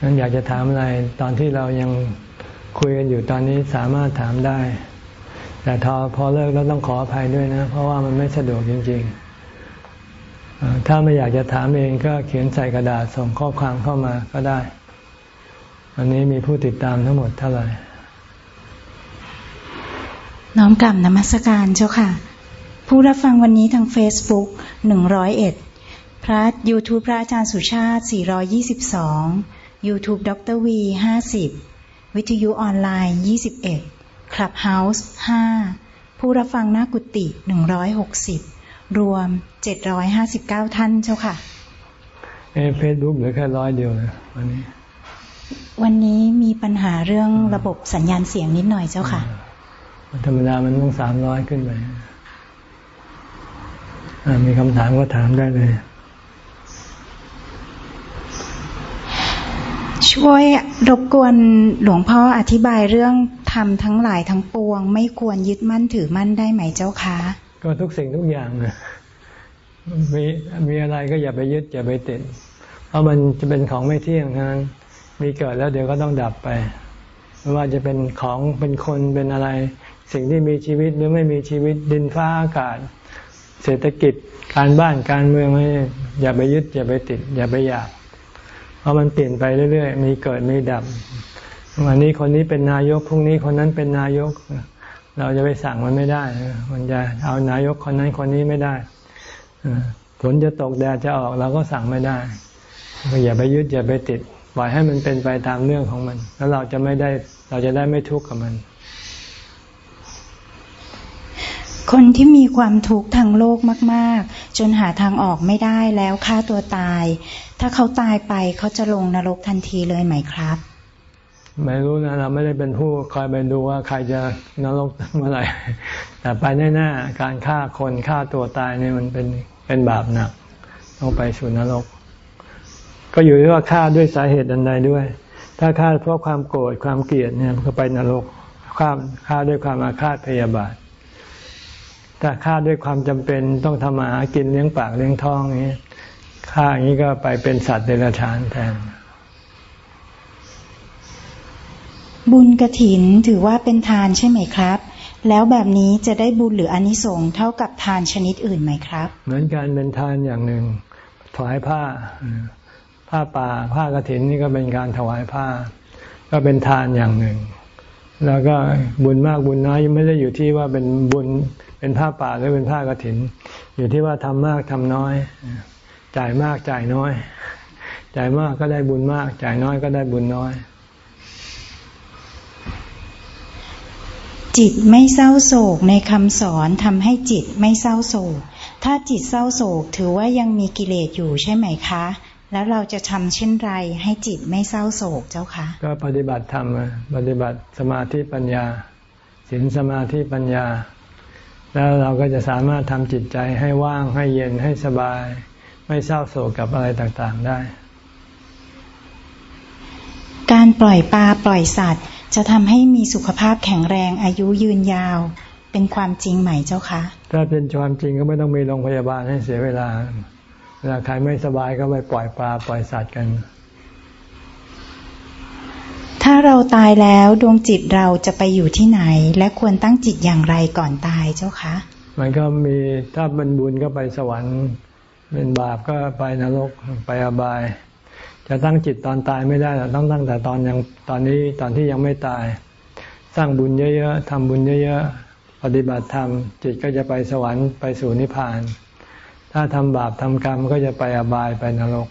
นั้นอยากจะถามอะไรตอนที่เรายัง คุยกันอยู่ตอนนี้สามารถถามได้ แต่ทอพอเลิกแล้วต้องขออภัยด้วยนะ เพราะว่ามันไม่สะดวกจริง ๆ ถ้าไม่อยากจะถามเองก็เขียนใส่กระดาษส่งข้อความเข้ามาก็ได้อันนี้มีผู้ติดตามทั้งหมดเท่าไหร่ น้อมกลับนมัสการเจ้าค่ะ ผู้รับฟังวันนี้ทาง Facebook 101 พระ YouTube พระอาจารย์สุชาติ 422 YouTube ดรวี50 วิทยุออนไลน์ 21 Clubhouse 5 ผู้รับฟังหน้ากุฏิ 160 รวม 759 ท่านเจ้าค่ะ เอเฟซบุ๊กเหลือแค่ร้อยเดียวนะวันนี้ วันนี้มีปัญหาเรื่องระบบสัญญาณเสียงนิดหน่อยเจ้าค่ะ ธรรมดามันต้องสามร้อยขึ้นไปมีคำถามก็ถามได้เลย ช่วยรบกวนหลวงพ่ออธิบายเรื่องทำทั้งหลายทั้งปวง ไม่ควรยึดมั่นถือมั่นได้ไหมเจ้าคะก็ทุกสิ่งทุกอย่างมีมีอะไรก็อย่าไปยึดอย่าไปติด เพราะมันจะเป็นของไม่เที่ยงนั้นมีเกิดแล้วเดี๋ยวก็ต้องดับไปไม่ว่าจะเป็นของเป็นคนเป็นอะไร สิ่งที่มีชีวิตหรือไม่มีชีวิตดินฟ้าอากาศ เศรษฐกิจการบ้านการเมืองอย่าไปยึดอย่าไปติด อย่าไปอยาก เพราะมันเปลี่ยนไปเรื่อยๆ มีเกิดมีดับ วันนี้คนนี้เป็นนายก พรุ่งนี้คนนั้นเป็นนายก เราจะไปสั่งมันไม่ได้ มันจะเอานายกคนนั้นคนนี้ไม่ได้ฝนจะตกแดดจะออกเราก็สั่งไม่ได้ อย่าไปยึดอย่าไปติด ปล่อยให้มันเป็นไปตามเรื่องของมัน แล้วเราจะไม่ได้ เราจะได้ไม่ทุกข์กับมันคนที่มีความทุกข์ทางโลกมาก ๆ จนหาทางออกไม่ได้แล้วฆ่าตัวตาย ถ้าเขาตายไปเขาจะลงนรกทันทีเลยไหมครับ ไม่รู้นะเราไม่ได้เป็นผู้คอยไปดูว่าใครจะนรกเมื่อไหร่แต่ไปแน่ๆการฆ่าคนฆ่าตัวตายเนี่ยมันเป็นเป็นบาปหนักต้องไปสู่นรก ก็อยู่ที่ว่าฆ่าด้วยสาเหตุอันใดด้วย ถ้าฆ่าเพราะความโกรธความเกลียดเนี่ยก็ไปนรกฆ่าฆ่าด้วยความอาฆาตพยาบาทถ้าฆ่าด้วยความจำเป็นต้องทำมาหากินเลี้ยงปากเลี้ยงท้องอย่างนี้ ฆ่าอย่างนี้ก็ไปเป็นสัตว์เดรัจฉานแทน บุญกระถินถือว่าเป็นทานใช่ไหมครับ แล้วแบบนี้จะได้บุญหรืออนิสงส์เท่ากับทานชนิดอื่นไหมครับ เหมือนกันเป็นทานอย่างหนึ่งถวายผ้า ผ้าป่าผ้ากระถินนี่ก็เป็นการถวายผ้า ก็เป็นทานอย่างหนึ่ง แล้วก็บุญมากบุญน้อยไม่ได้อยู่ที่ว่าเป็นบุญเป็นผ้าป่าหรือเป็นผ้ากระถิน อยู่ที่ว่าทำมากทำน้อย จ่ายมากจ่ายน้อย จ่ายมากก็ได้บุญมาก จ่ายน้อยก็ได้บุญน้อย จิตไม่เศร้าโศกในคำสอนทำให้จิตไม่เศร้าโศก ถ้าจิตเศร้าโศกถือว่ายังมีกิเลสอยู่ใช่ไหมคะ แล้วเราจะทำเช่นไรให้จิตไม่เศร้าโศกเจ้าคะ ก็ปฏิบัติธรรมปฏิบัติสมาธิปัญญาศีลสมาธิปัญญา แล้วเราก็จะสามารถทำจิตใจให้ว่างให้เย็นให้สบาย ไม่เศร้าโศกกับอะไรต่างๆได้ การปล่อยปลาปล่อยสัตว์ จะทำให้มีสุขภาพแข็งแรงอายุยืนยาว เป็นความจริงไหมเจ้าคะ ถ้าเป็นความจริงก็ไม่ต้องมีโรงพยาบาลให้เสียเวลาเวลาใครไม่สบายก็ไปปล่อยปลาปล่อยสัตว์กัน ถ้าเราตายแล้วดวงจิตเราจะไปอยู่ที่ไหน และควรตั้งจิตอย่างไรก่อนตายเจ้าคะ มันก็มีถ้าเป็นบุญก็ไปสวรรค์ เป็นบาปก็ไปนรกไปอบาย จะตั้งจิตตอนตายไม่ได้เราต้องตั้งแต่ตอนยังตอนนี้ตอนที่ยังไม่ตาย สร้างบุญเยอะๆทำบุญเยอะๆปฏิบัติธรรมจิตก็จะไปสวรรค์ไปสู่นิพพาน ถ้าทำบาปทำกรรมก็จะไปอบายไปนรก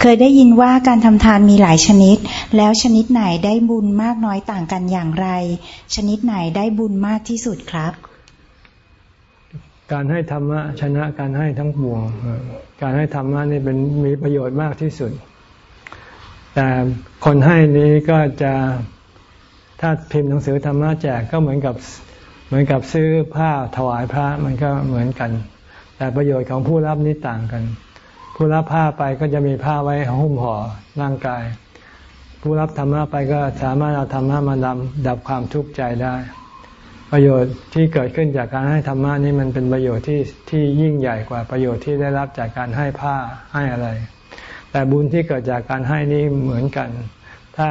เคยได้ยินว่าการทำทานมีหลายชนิด แล้วชนิดไหนได้บุญมากน้อยต่างกันอย่างไร ชนิดไหนได้บุญมากที่สุดครับ การให้ธรรมะชนะการให้ทั้งปวง การให้ธรรมะนี่เป็นมีประโยชน์มากที่สุด แต่คนให้นี้ก็จะถ้าพิมพ์หนังสือธรรมะแจกก็เหมือนกับเหมือนกับซื้อผ้าถวายพระมันก็เหมือนกัน แต่ประโยชน์ของผู้รับนี่ต่างกัน ผู้รับผ้าไปก็จะมีผ้าไว้หุ้มห่อร่างกาย ผู้รับธรรมะไปก็สามารถเอาธรรมะมาดับดับความทุกข์ใจได้ ประโยชน์ที่เกิดขึ้นจากการให้ธรรมะนี่มันเป็นประโยชน์ที่ที่ยิ่งใหญ่กว่าประโยชน์ที่ได้รับจากการให้ผ้าให้อะไร แต่บุญที่เกิดจากการให้นี่เหมือนกัน ถ้า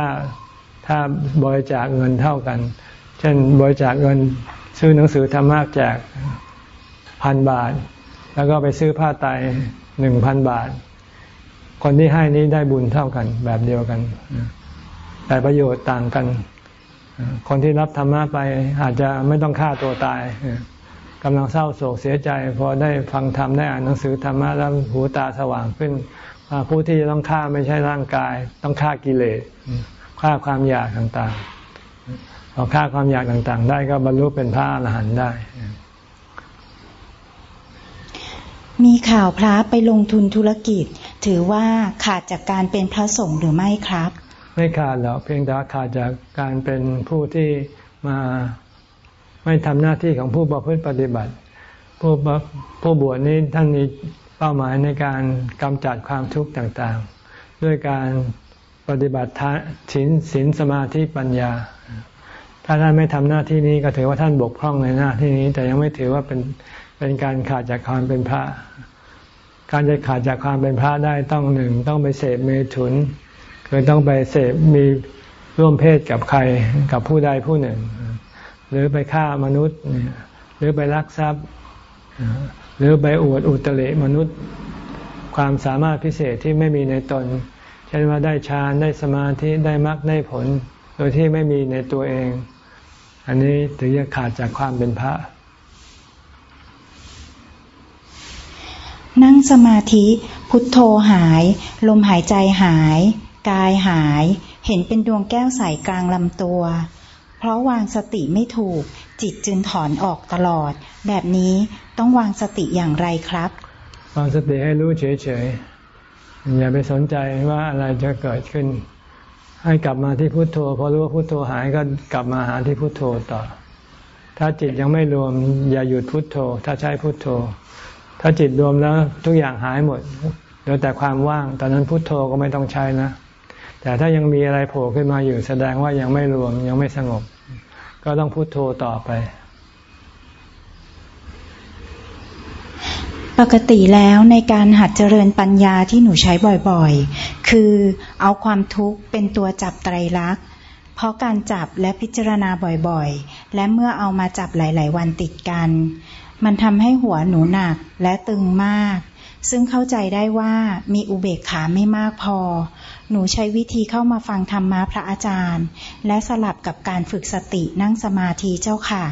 ถ้าบริจาคเงินเท่ากัน เช่นบริจาคเงินซื้อหนังสือธรรมะแจกพันบาท แล้วก็ไปซื้อผ้าไตหนึ่งพันบาท คนที่ให้นี้ได้บุญเท่ากันแบบเดียวกัน แต่ประโยชน์ต่างกัน คนที่รับธรรมะไปอาจจะไม่ต้องฆ่าตัวตายกำลังเศร้าโศกเสียใจ พอได้ฟังธรรมได้อ่านหนังสือธรรมะแล้วหูตาสว่างขึ้นผู้ที่จะต้องฆ่าไม่ใช่ร่างกาย ต้องฆ่ากิเลสฆ่าความอยากต่างๆพอฆ่าความอยากต่างๆ ได้ก็บรรลุเป็นพระอรหันต์ได้ มีข่าวพระไปลงทุนธุรกิจ ถือว่าขาดจากการเป็นพระสงฆ์หรือไม่ครับ ไม่ขาดหรอกเพียงแต่ว่าขาดจากการเป็นผู้ที่มาไม่ทำหน้าที่ของผู้ประพฤติปฏิบัติ ผู้บผู้บวชนี้ท่านมีเป้าหมายในการกำจัดความทุกข์ต่างๆ ด้วยการปฏิบัติศีลศีลสมาธิปัญญา ถ้าท่านไม่ทำหน้าที่นี้ก็ถือว่าท่านบกพร่องในหน้าที่นี้ แต่ยังไม่ถือว่าเป็นเป็นการขาดจากความเป็นพระ การจะขาดจากความเป็นพระได้ต้องหนึ่งต้องไปเสพเมถุน คือต้องไปเสพมีร่วมเพศกับใครกับผู้ใดผู้หนึ่ง หรือไปฆ่ามนุษย์ หรือไปลักทรัพย์ หรือไปอวดอุตริมนุษย์ ความสามารถพิเศษที่ไม่มีในตน เช่นว่าได้ฌานได้สมาธิได้มรรคได้ผล โดยที่ไม่มีในตัวเอง อันนี้ถึงจะขาดจากความเป็นพระ นั่งสมาธิพุทโธหาย ลมหายใจหาย กายหาย เห็นเป็นดวงแก้วใสกลางลำตัว เพราะวางสติไม่ถูก จิตจึงถอนออกตลอด แบบนี้ต้องวางสติอย่างไรครับ วางสติให้รู้เฉยๆ อย่าไปสนใจว่าอะไรจะเกิดขึ้น ให้กลับมาที่พุโทโธ พอรู้ว่าพุโทโธหายก็กลับมาหาที่พุโทโธต่อ ถ้าจิตยังไม่รวมอย่าหยุดพุโทโธ ถ้าใช้พุโทโธ ถ้าจิตรวมแล้วทุกอย่างหายหมดเหลือแต่ความว่าง ตอนนั้นพุโทโธก็ไม่ต้องใช้นะ แต่ถ้ายังมีอะไรโผล่ขึ้นมาอยู่แสดงว่ายังไม่รวมยังไม่สงบ ก็ต้องพุโทโธต่อไป ปกติแล้วในการหัดเจริญปัญญาที่หนูใช้บ่อยๆ คือเอาความทุกข์เป็นตัวจับไตรลักษณ์เพราะการจับและพิจารณาบ่อยๆ และเมื่อเอามาจับหลาย ๆ วันติดกัน มันทำให้หัวหนูหนักและตึงมาก ซึ่งเข้าใจได้ว่ามีอุเบกขาไม่มากพอ หนูใช้วิธีเข้ามาฟังธรรมะพระอาจารย์ และสลับกับการฝึกสตินั่งสมาธิเจ้าค่ะ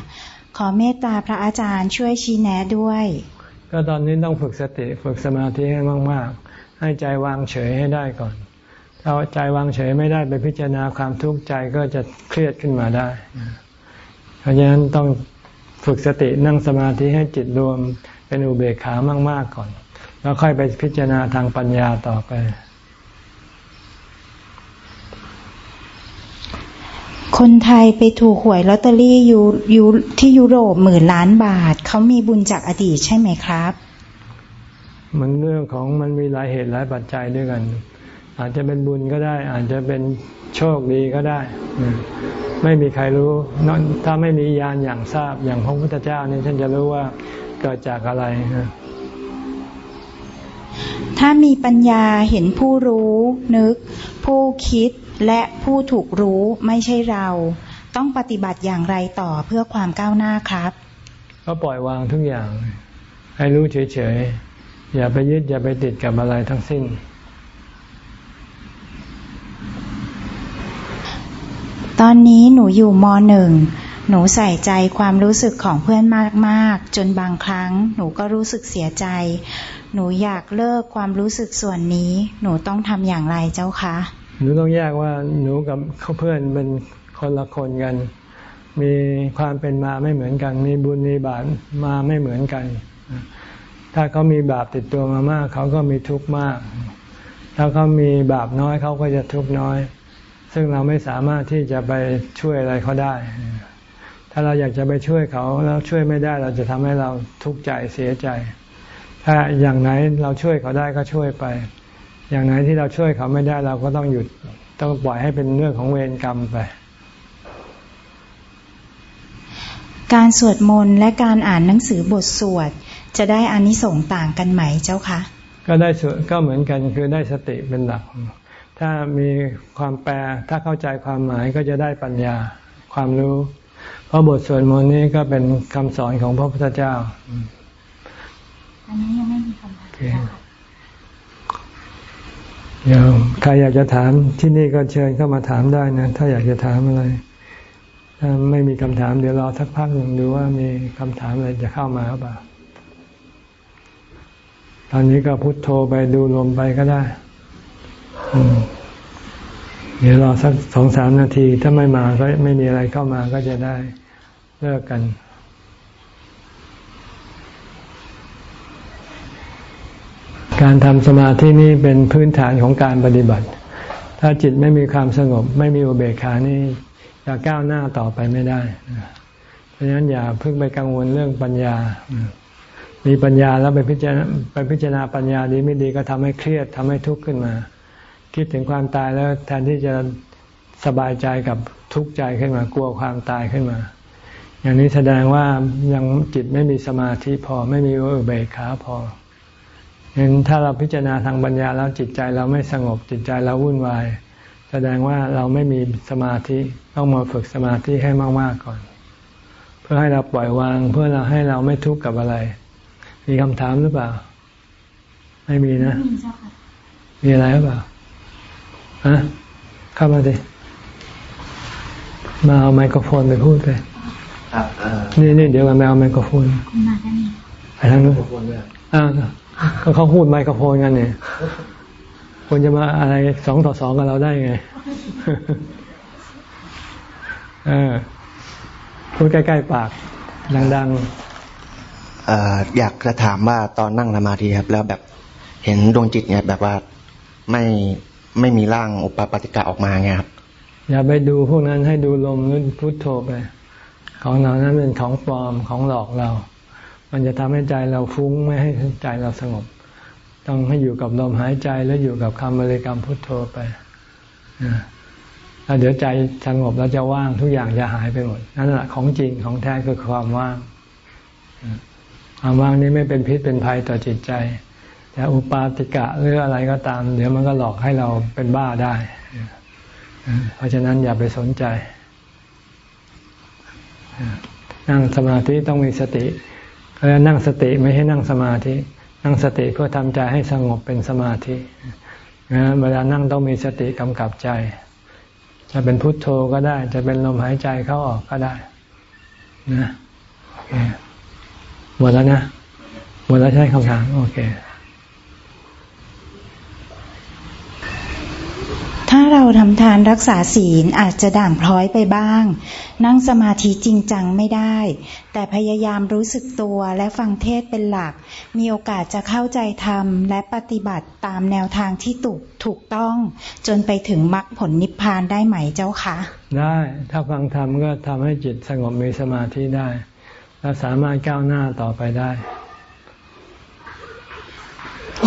ขอเมตตาพระอาจารย์ช่วยชี้แนะด้วย ก็ตอนนี้ต้องฝึกสติฝึกสมาธิให้มาก ๆ ให้ใจวางเฉยให้ได้ก่อน ถ้าใจวางเฉยไม่ได้ไปพิจารณาความทุกข์ใจก็จะเครียดขึ้นมาได้ เพราะฉะนั้นต้องฝึกสตินั่งสมาธิให้จิตรวมเป็นอุเบกขามาก ๆ ก่อน แล้วค่อยไปพิจารณาทางปัญญาต่อไป คนไทยไปถูกหวยลอตเตอรี่ยูยูที่ยุโรปหมื่นล้านบาท เขามีบุญจากอดีตใช่ไหมครับ มันเรื่องของมันมีหลายเหตุหลายปัจจัยด้วยกัน อาจจะเป็นบุญก็ได้ อาจจะเป็นโชคดีก็ได้อืมไม่มีใครรู้นอกถ้าไม่มีญาณอย่างทราบอย่างพระพุทธเจ้านี่ท่านจะรู้ว่าเกิดจากอะไรนะถ้ามีปัญญาเห็นผู้รู้นึก ผู้คิด และผู้ถูกรู้ไม่ใช่เรา ต้องปฏิบัติอย่างไรต่อเพื่อความก้าวหน้าครับ ก็ปล่อยวางทุกอย่าง ให้รู้เฉยๆ อย่าไปยึดอย่าไปติดกับอะไรทั้งสิ้น ตอนนี้หนูอยู่มหนึ่งหนูใส่ใจความรู้สึกของเพื่อนมากๆ จนบางครั้ง หนูก็รู้สึกเสียใจ หนูอยากเลิกความรู้สึกส่วนนี้ หนูต้องทำอย่างไรเจ้าคะ หนูต้องแยกว่าหนูกับเพื่อนเป็นคนละคนกัน มีความเป็นมาไม่เหมือนกัน มีบุญมีบาปมาไม่เหมือนกัน ถ้าเขามีบาปติดตัวมามาก เขาก็มีทุกข์มาก ถ้าเขามีบาปน้อยเขาก็จะทุกข์น้อย ซึ่งเราไม่สามารถที่จะไปช่วยอะไรเขาได้ ถ้าเราอยากจะไปช่วยเขาแล้วช่วยไม่ได้เราจะทำให้เราทุกข์ใจเสียใจ ถ้าอย่างไหนเราช่วยเขาได้ก็ช่วยไป อย่างไหนที่เราช่วยเขาไม่ได้เราก็ต้องหยุดต้องปล่อยให้เป็นเรื่องของเวรกรรมไป การสวดมนต์และการอ่านหนังสือบทสวด จะได้อานิสงส์ต่างกันไหมเจ้าคะก็ได้ส่วนก็เหมือนกันคือได้สติเป็นหลัก ถ้ามีความแปลถ้าเข้าใจความหมายก็จะได้ปัญญาความรู้ เพราะบทสวดมนต์นี้ก็เป็นคำสอนของพระพุทธเจ้า อันนี้ยังไม่มีคำถามโอ เดี๋ยวใครอยากจะถามที่นี่ก็เชิญเข้ามาถามได้นะ ถ้าอยากจะถามอะไร ถ้าไม่มีคำถามเดี๋ยวรอสักพักหนึ่งดูว่ามีคำถามอะไรจะเข้ามาหรือเปล่าตอนนี้ก็พุโทโธไปดูลมไปก็ได้เดี๋ยวรอสักสองสามนาที ถ้าไม่มาก็ไม่มีอะไรเข้ามาก็จะได้เลิกกัน การทำสมาธินี่เป็นพื้นฐานของการปฏิบัติ ถ้าจิตไม่มีความสงบ ไม่มีอุเบกขานี่จะก้าวหน้าต่อไปไม่ได้เพราะฉะนั้นอย่าเพิ่งไปกังวลเรื่องปัญญา มีปัญญาแล้วไปพิจารณาไปพิจารณาปัญญาดีไม่ดีก็ทำให้เครียดทำให้ทุกข์ขึ้นมา คิดถึงความตายแล้วแทนที่จะสบายใจกับทุกข์ใจขึ้นมากลัวความตายขึ้นมา อย่างนี้แสดงว่ายังจิตไม่มีสมาธิพอไม่มีอุเบกขาพอ เห็นถ้าเราพิจารณาทางปัญญาแล้วจิตใจเราไม่สงบจิตใจเราวุ่นวาย แสดงว่าเราไม่มีสมาธิต้องมาฝึกสมาธิให้มากๆก่อน เพื่อให้เราปล่อยวางเพื่อเราให้เราไม่ทุกข์กับอะไร มีคำถามหรือเปล่า ไม่มีนะ มีเจ้าค่ะมีอะไรหรือเปล่าฮะเข้ามาดิมาเอาไมโครโฟนไปพูดไปครับเอ่อนี่นี่เดี๋ยวมาเอาไมโครโฟนคุณมาได้ไหมไปทางนู้นขอบคุณด้วยอ้าว ก็เขาพูดไมโครโฟนกันเนี่ยควรจะมาอะไรสองต่อสองกับเราได้ไงเออพูดใกล้ๆปากดังเอ่ออยากจะถามว่าตอนนั่งสมาธิครับ แล้วแบบเห็นดวงจิตเนี่ย แบบว่าไม่ไม่มีร่างอุปปาติกะออกมาไงครับๆอย่าไปดูพวกนั้นให้ดูลมหรือพุทโธไป ของเหล่านั้นเป็นของปลอมของหลอกเรา มันจะทำให้ใจเราฟุ้งไม่ให้ใจเราสงบ ต้องให้อยู่กับลมหายใจแล้วอยู่กับคำบริกรรมพุทโธไปแล้วเดี๋ยวใจสงบแล้วจะว่างทุกอย่างจะหายไปหมดนั่นแหละของจริงของแท้คือความว่างควความว่างนี้ไม่เป็นพิษเป็นภัยต่อจิตใจ แต่อุปาติกะหรืออะไรก็ตาม เดี๋ยวมันก็หลอกให้เราเป็นบ้าได้ เพราะฉะนั้นอย่าไปสนใจ นั่งสมาธิต้องมีสติ แล้วนั่งสติไม่ให้นั่งสมาธิ นั่งสติเพื่อทำใจให้สงบเป็นสมาธินะเวลานั่งต้องมีสติกำกับใจ จะเป็นพุทโธก็ได้ จะเป็นลมหายใจเข้าออกก็ได้นะหมดแล้วนะหมดแล้วใช่คำถามโอเค ถ้าเราทำทานรักษาศีลอาจจะด่างพร้อยไปบ้าง นั่งสมาธิจริงจังไม่ได้ แต่พยายามรู้สึกตัวและฟังเทศเป็นหลัก มีโอกาสจะเข้าใจธรรม และปฏิบัติตามแนวทางที่ถูกถูกต้อง จนไปถึงมรรคผลนิพพานได้ไหมเจ้าคะ ได้ถ้าฟังธรรมก็ทำให้จิตสงบมีสมาธิได้ และสามารถก้าวหน้าต่อไปได้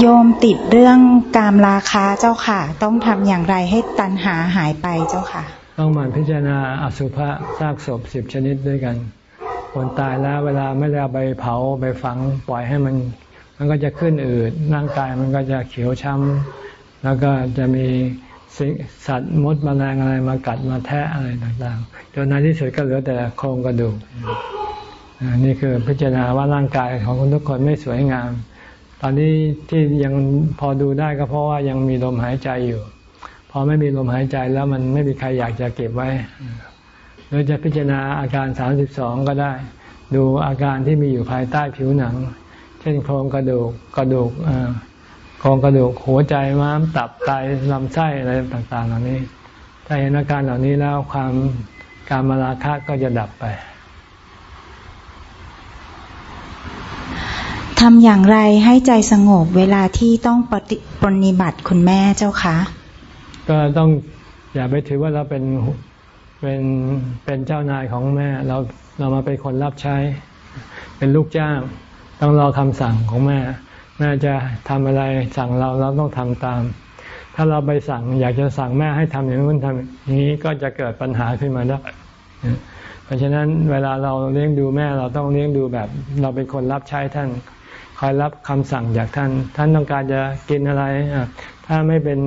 โยมติดเรื่องกามราคาเจ้าค่ะ ต้องทำอย่างไรให้ตัณหาหายไปเจ้าค่ะ ต้องหมั่นพิจารณาอสุภะซากศพสิบชนิดด้วยกันคนตายแล้วเวลาไม่ได้ไปเผาไปฝังปล่อยให้มัน มันก็จะขึ้นอืดร่างกายมันก็จะเขียวช้ำแล้วก็จะมีสัตว์มดมแมลงอะไรมากัดมาแทะอะไรต่างๆจนในที่สุดก็เหลือแต่โครงกระดูกนี่คือพิจารณาว่าร่างกายของคนทุกคนไม่สวยงาม ตอนนี้ที่ยังพอดูได้ก็เพราะว่ายังมีลมหายใจอยู่ พอไม่มีลมหายใจแล้วมันไม่มีใครอยากจะเก็บไว้หรือจะพิจารณาอาการสามสิบสองก็ได้ ดูอาการที่มีอยู่ภายใต้ผิวหนัง เช่นโครงกระดูกกระดูกโครงกระดูกหัวใจม้ามตับไตลำไส้อะไรต่าง ๆ เหล่านี้ ถ้าเห็นอาการเหล่านี้แล้วความการมาราคะก็จะดับไป ทำอย่างไรให้ใจสงบเวลาที่ต้องปฏิปฏิบัติคุณแม่เจ้าคะ ก็ต้องอย่าไปถือว่าเราเป็นเป็นเป็นเจ้านายของแม่เราเรามาเป็นคนรับใช้ เป็นลูกจ้าง ต้องรอคำสั่งของแม่ แม่จะทำอะไรสั่งเราเราต้องทำตาม ถ้าเราไปสั่งอยากจะสั่งแม่ให้ทำอย่างนู้นทำอย่างนี้ก็จะเกิดปัญหาขึ้นมาได้เพราะฉะนั้นเวลาเราเลี้ยงดูแม่เราต้องเลี้ยงดูแบบ เราเป็นคนรับใช้ท่าน คอยรับคำสั่งจากท่าน ท่านต้องการจะกินอะไร ถ้าไม่เป็น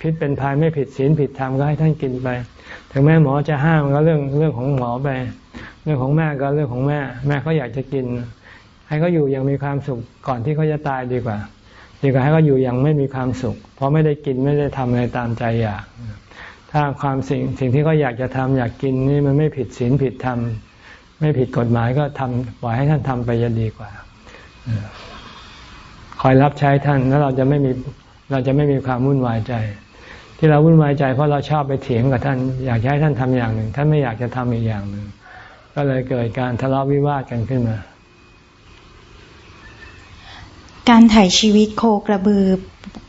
พิษเป็นภัยไม่ผิดศีลผิดธรรมก็ให้ท่านกินไป ถึงแม่หมอจะห้ามก็เรื่องเรื่องของหมอไป เรื่องของแม่ก็เรื่องของแม่ แม่เขาอยากจะกิน ให้เขาอยู่อย่างมีความสุขก่อนที่เขาจะตายดีกว่า ดีกว่าให้เขาอยู่อย่างไม่มีความสุข เพราะไม่ได้กินไม่ได้ทำอะไรตามใจอยาก ถ้าความสิ่งสิ่งที่เขาอยากจะทำอยากกินนี่มันไม่ผิดศีลผิดธรรมไม่ผิดกฎหมายก็ทำปล่อยให้ท่านทำไปจะดีกว่าค อยรับใช้ท่านแล้วเราจะไม่มีเราจะไม่มีความวุ่นวายใจ ที่เราวุ่นวายใจเพราะเราชอบไปเถียงกับท่าน อยากให้ท่านทำอย่างหนึ่ง ท่านไม่อยากจะทำอีกอย่างหนึ่งก็เลยเกิดการทะเลาะวิวาทกันขึ้นมา การถ่ายชีวิตโคกระบือ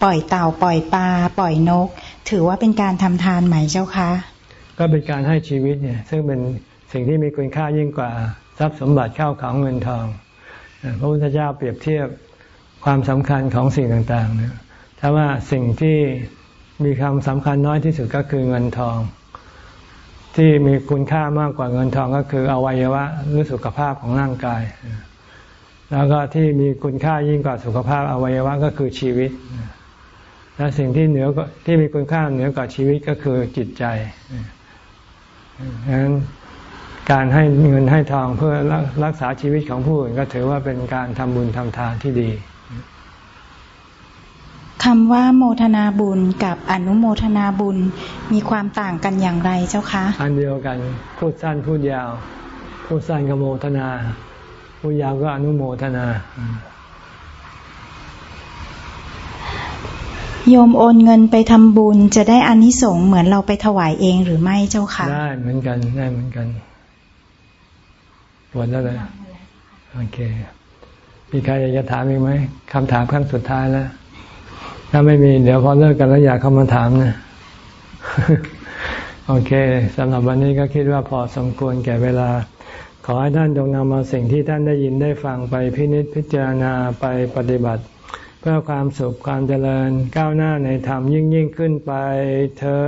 ปล่อยเต่าปล่อยปลาปล่อยนก ถือว่าเป็นการทำทานไหมเจ้าคะก็เป็นการให้ชีวิตเนี่ย ซึ่งเป็นสิ่งที่มีคุณค่ายิ่งกว่า ทรัพย์สมบัติเข้าของเงินทองพระพุทธเจ้าเปรียบเทียบ ความสำคัญของสิ่งต่างๆเนี่ยถ้าว่าสิ่งที่มีความสำคัญน้อยที่สุดก็คือเงินทอง ที่มีคุณค่ามากกว่าเงินทองก็คืออวัยวะหรือสุขภาพของร่างกาย แล้วก็ที่มีคุณค่ายิ่งกว่าสุขภาพอวัยวะก็คือชีวิต และสิ่งที่เหนือที่มีคุณค่าเหนือกว่าชีวิตก็คือจิตใจดังนั้นการให้เงินให้ทองเพื่อรักษาชีวิตของผู้อื่นก็ถือว่าเป็นการทำบุญทำทานที่ดี คำว่าโมทนาบุญกับอนุโมทนาบุญมีความต่างกันอย่างไรเจ้าคะ อันเดียวกันพูดสั้นพูดยาว พูดสั้นก็โมทนา พูดยาวก็อนุโมทนา โยมโอนเงินไปทำบุญจะได้อานิสงส์เหมือนเราไปถวายเองหรือไม่เจ้าคะได้เหมือนกันได้เหมือนกันหมดแล้วเลยโอเคมีใครอยากจะถามอีกไหมคำถามครั้งสุดท้ายแล้ว ถ้าไม่มีเดี๋ยวพอเลิกกันแล้วอยากเข้ามาถามนะโอเคสำหรับวันนี้ก็คิดว่าพอสมควรแก่เวลา ขอให้ท่านจงนำมาสิ่งที่ท่านได้ยินได้ฟังไปพินิจพิจารณาไปปฏิบัติ เพื่อความสุขความเจริญก้าวหน้าในธรรมยิ่งยิ่งขึ้นไปเธอ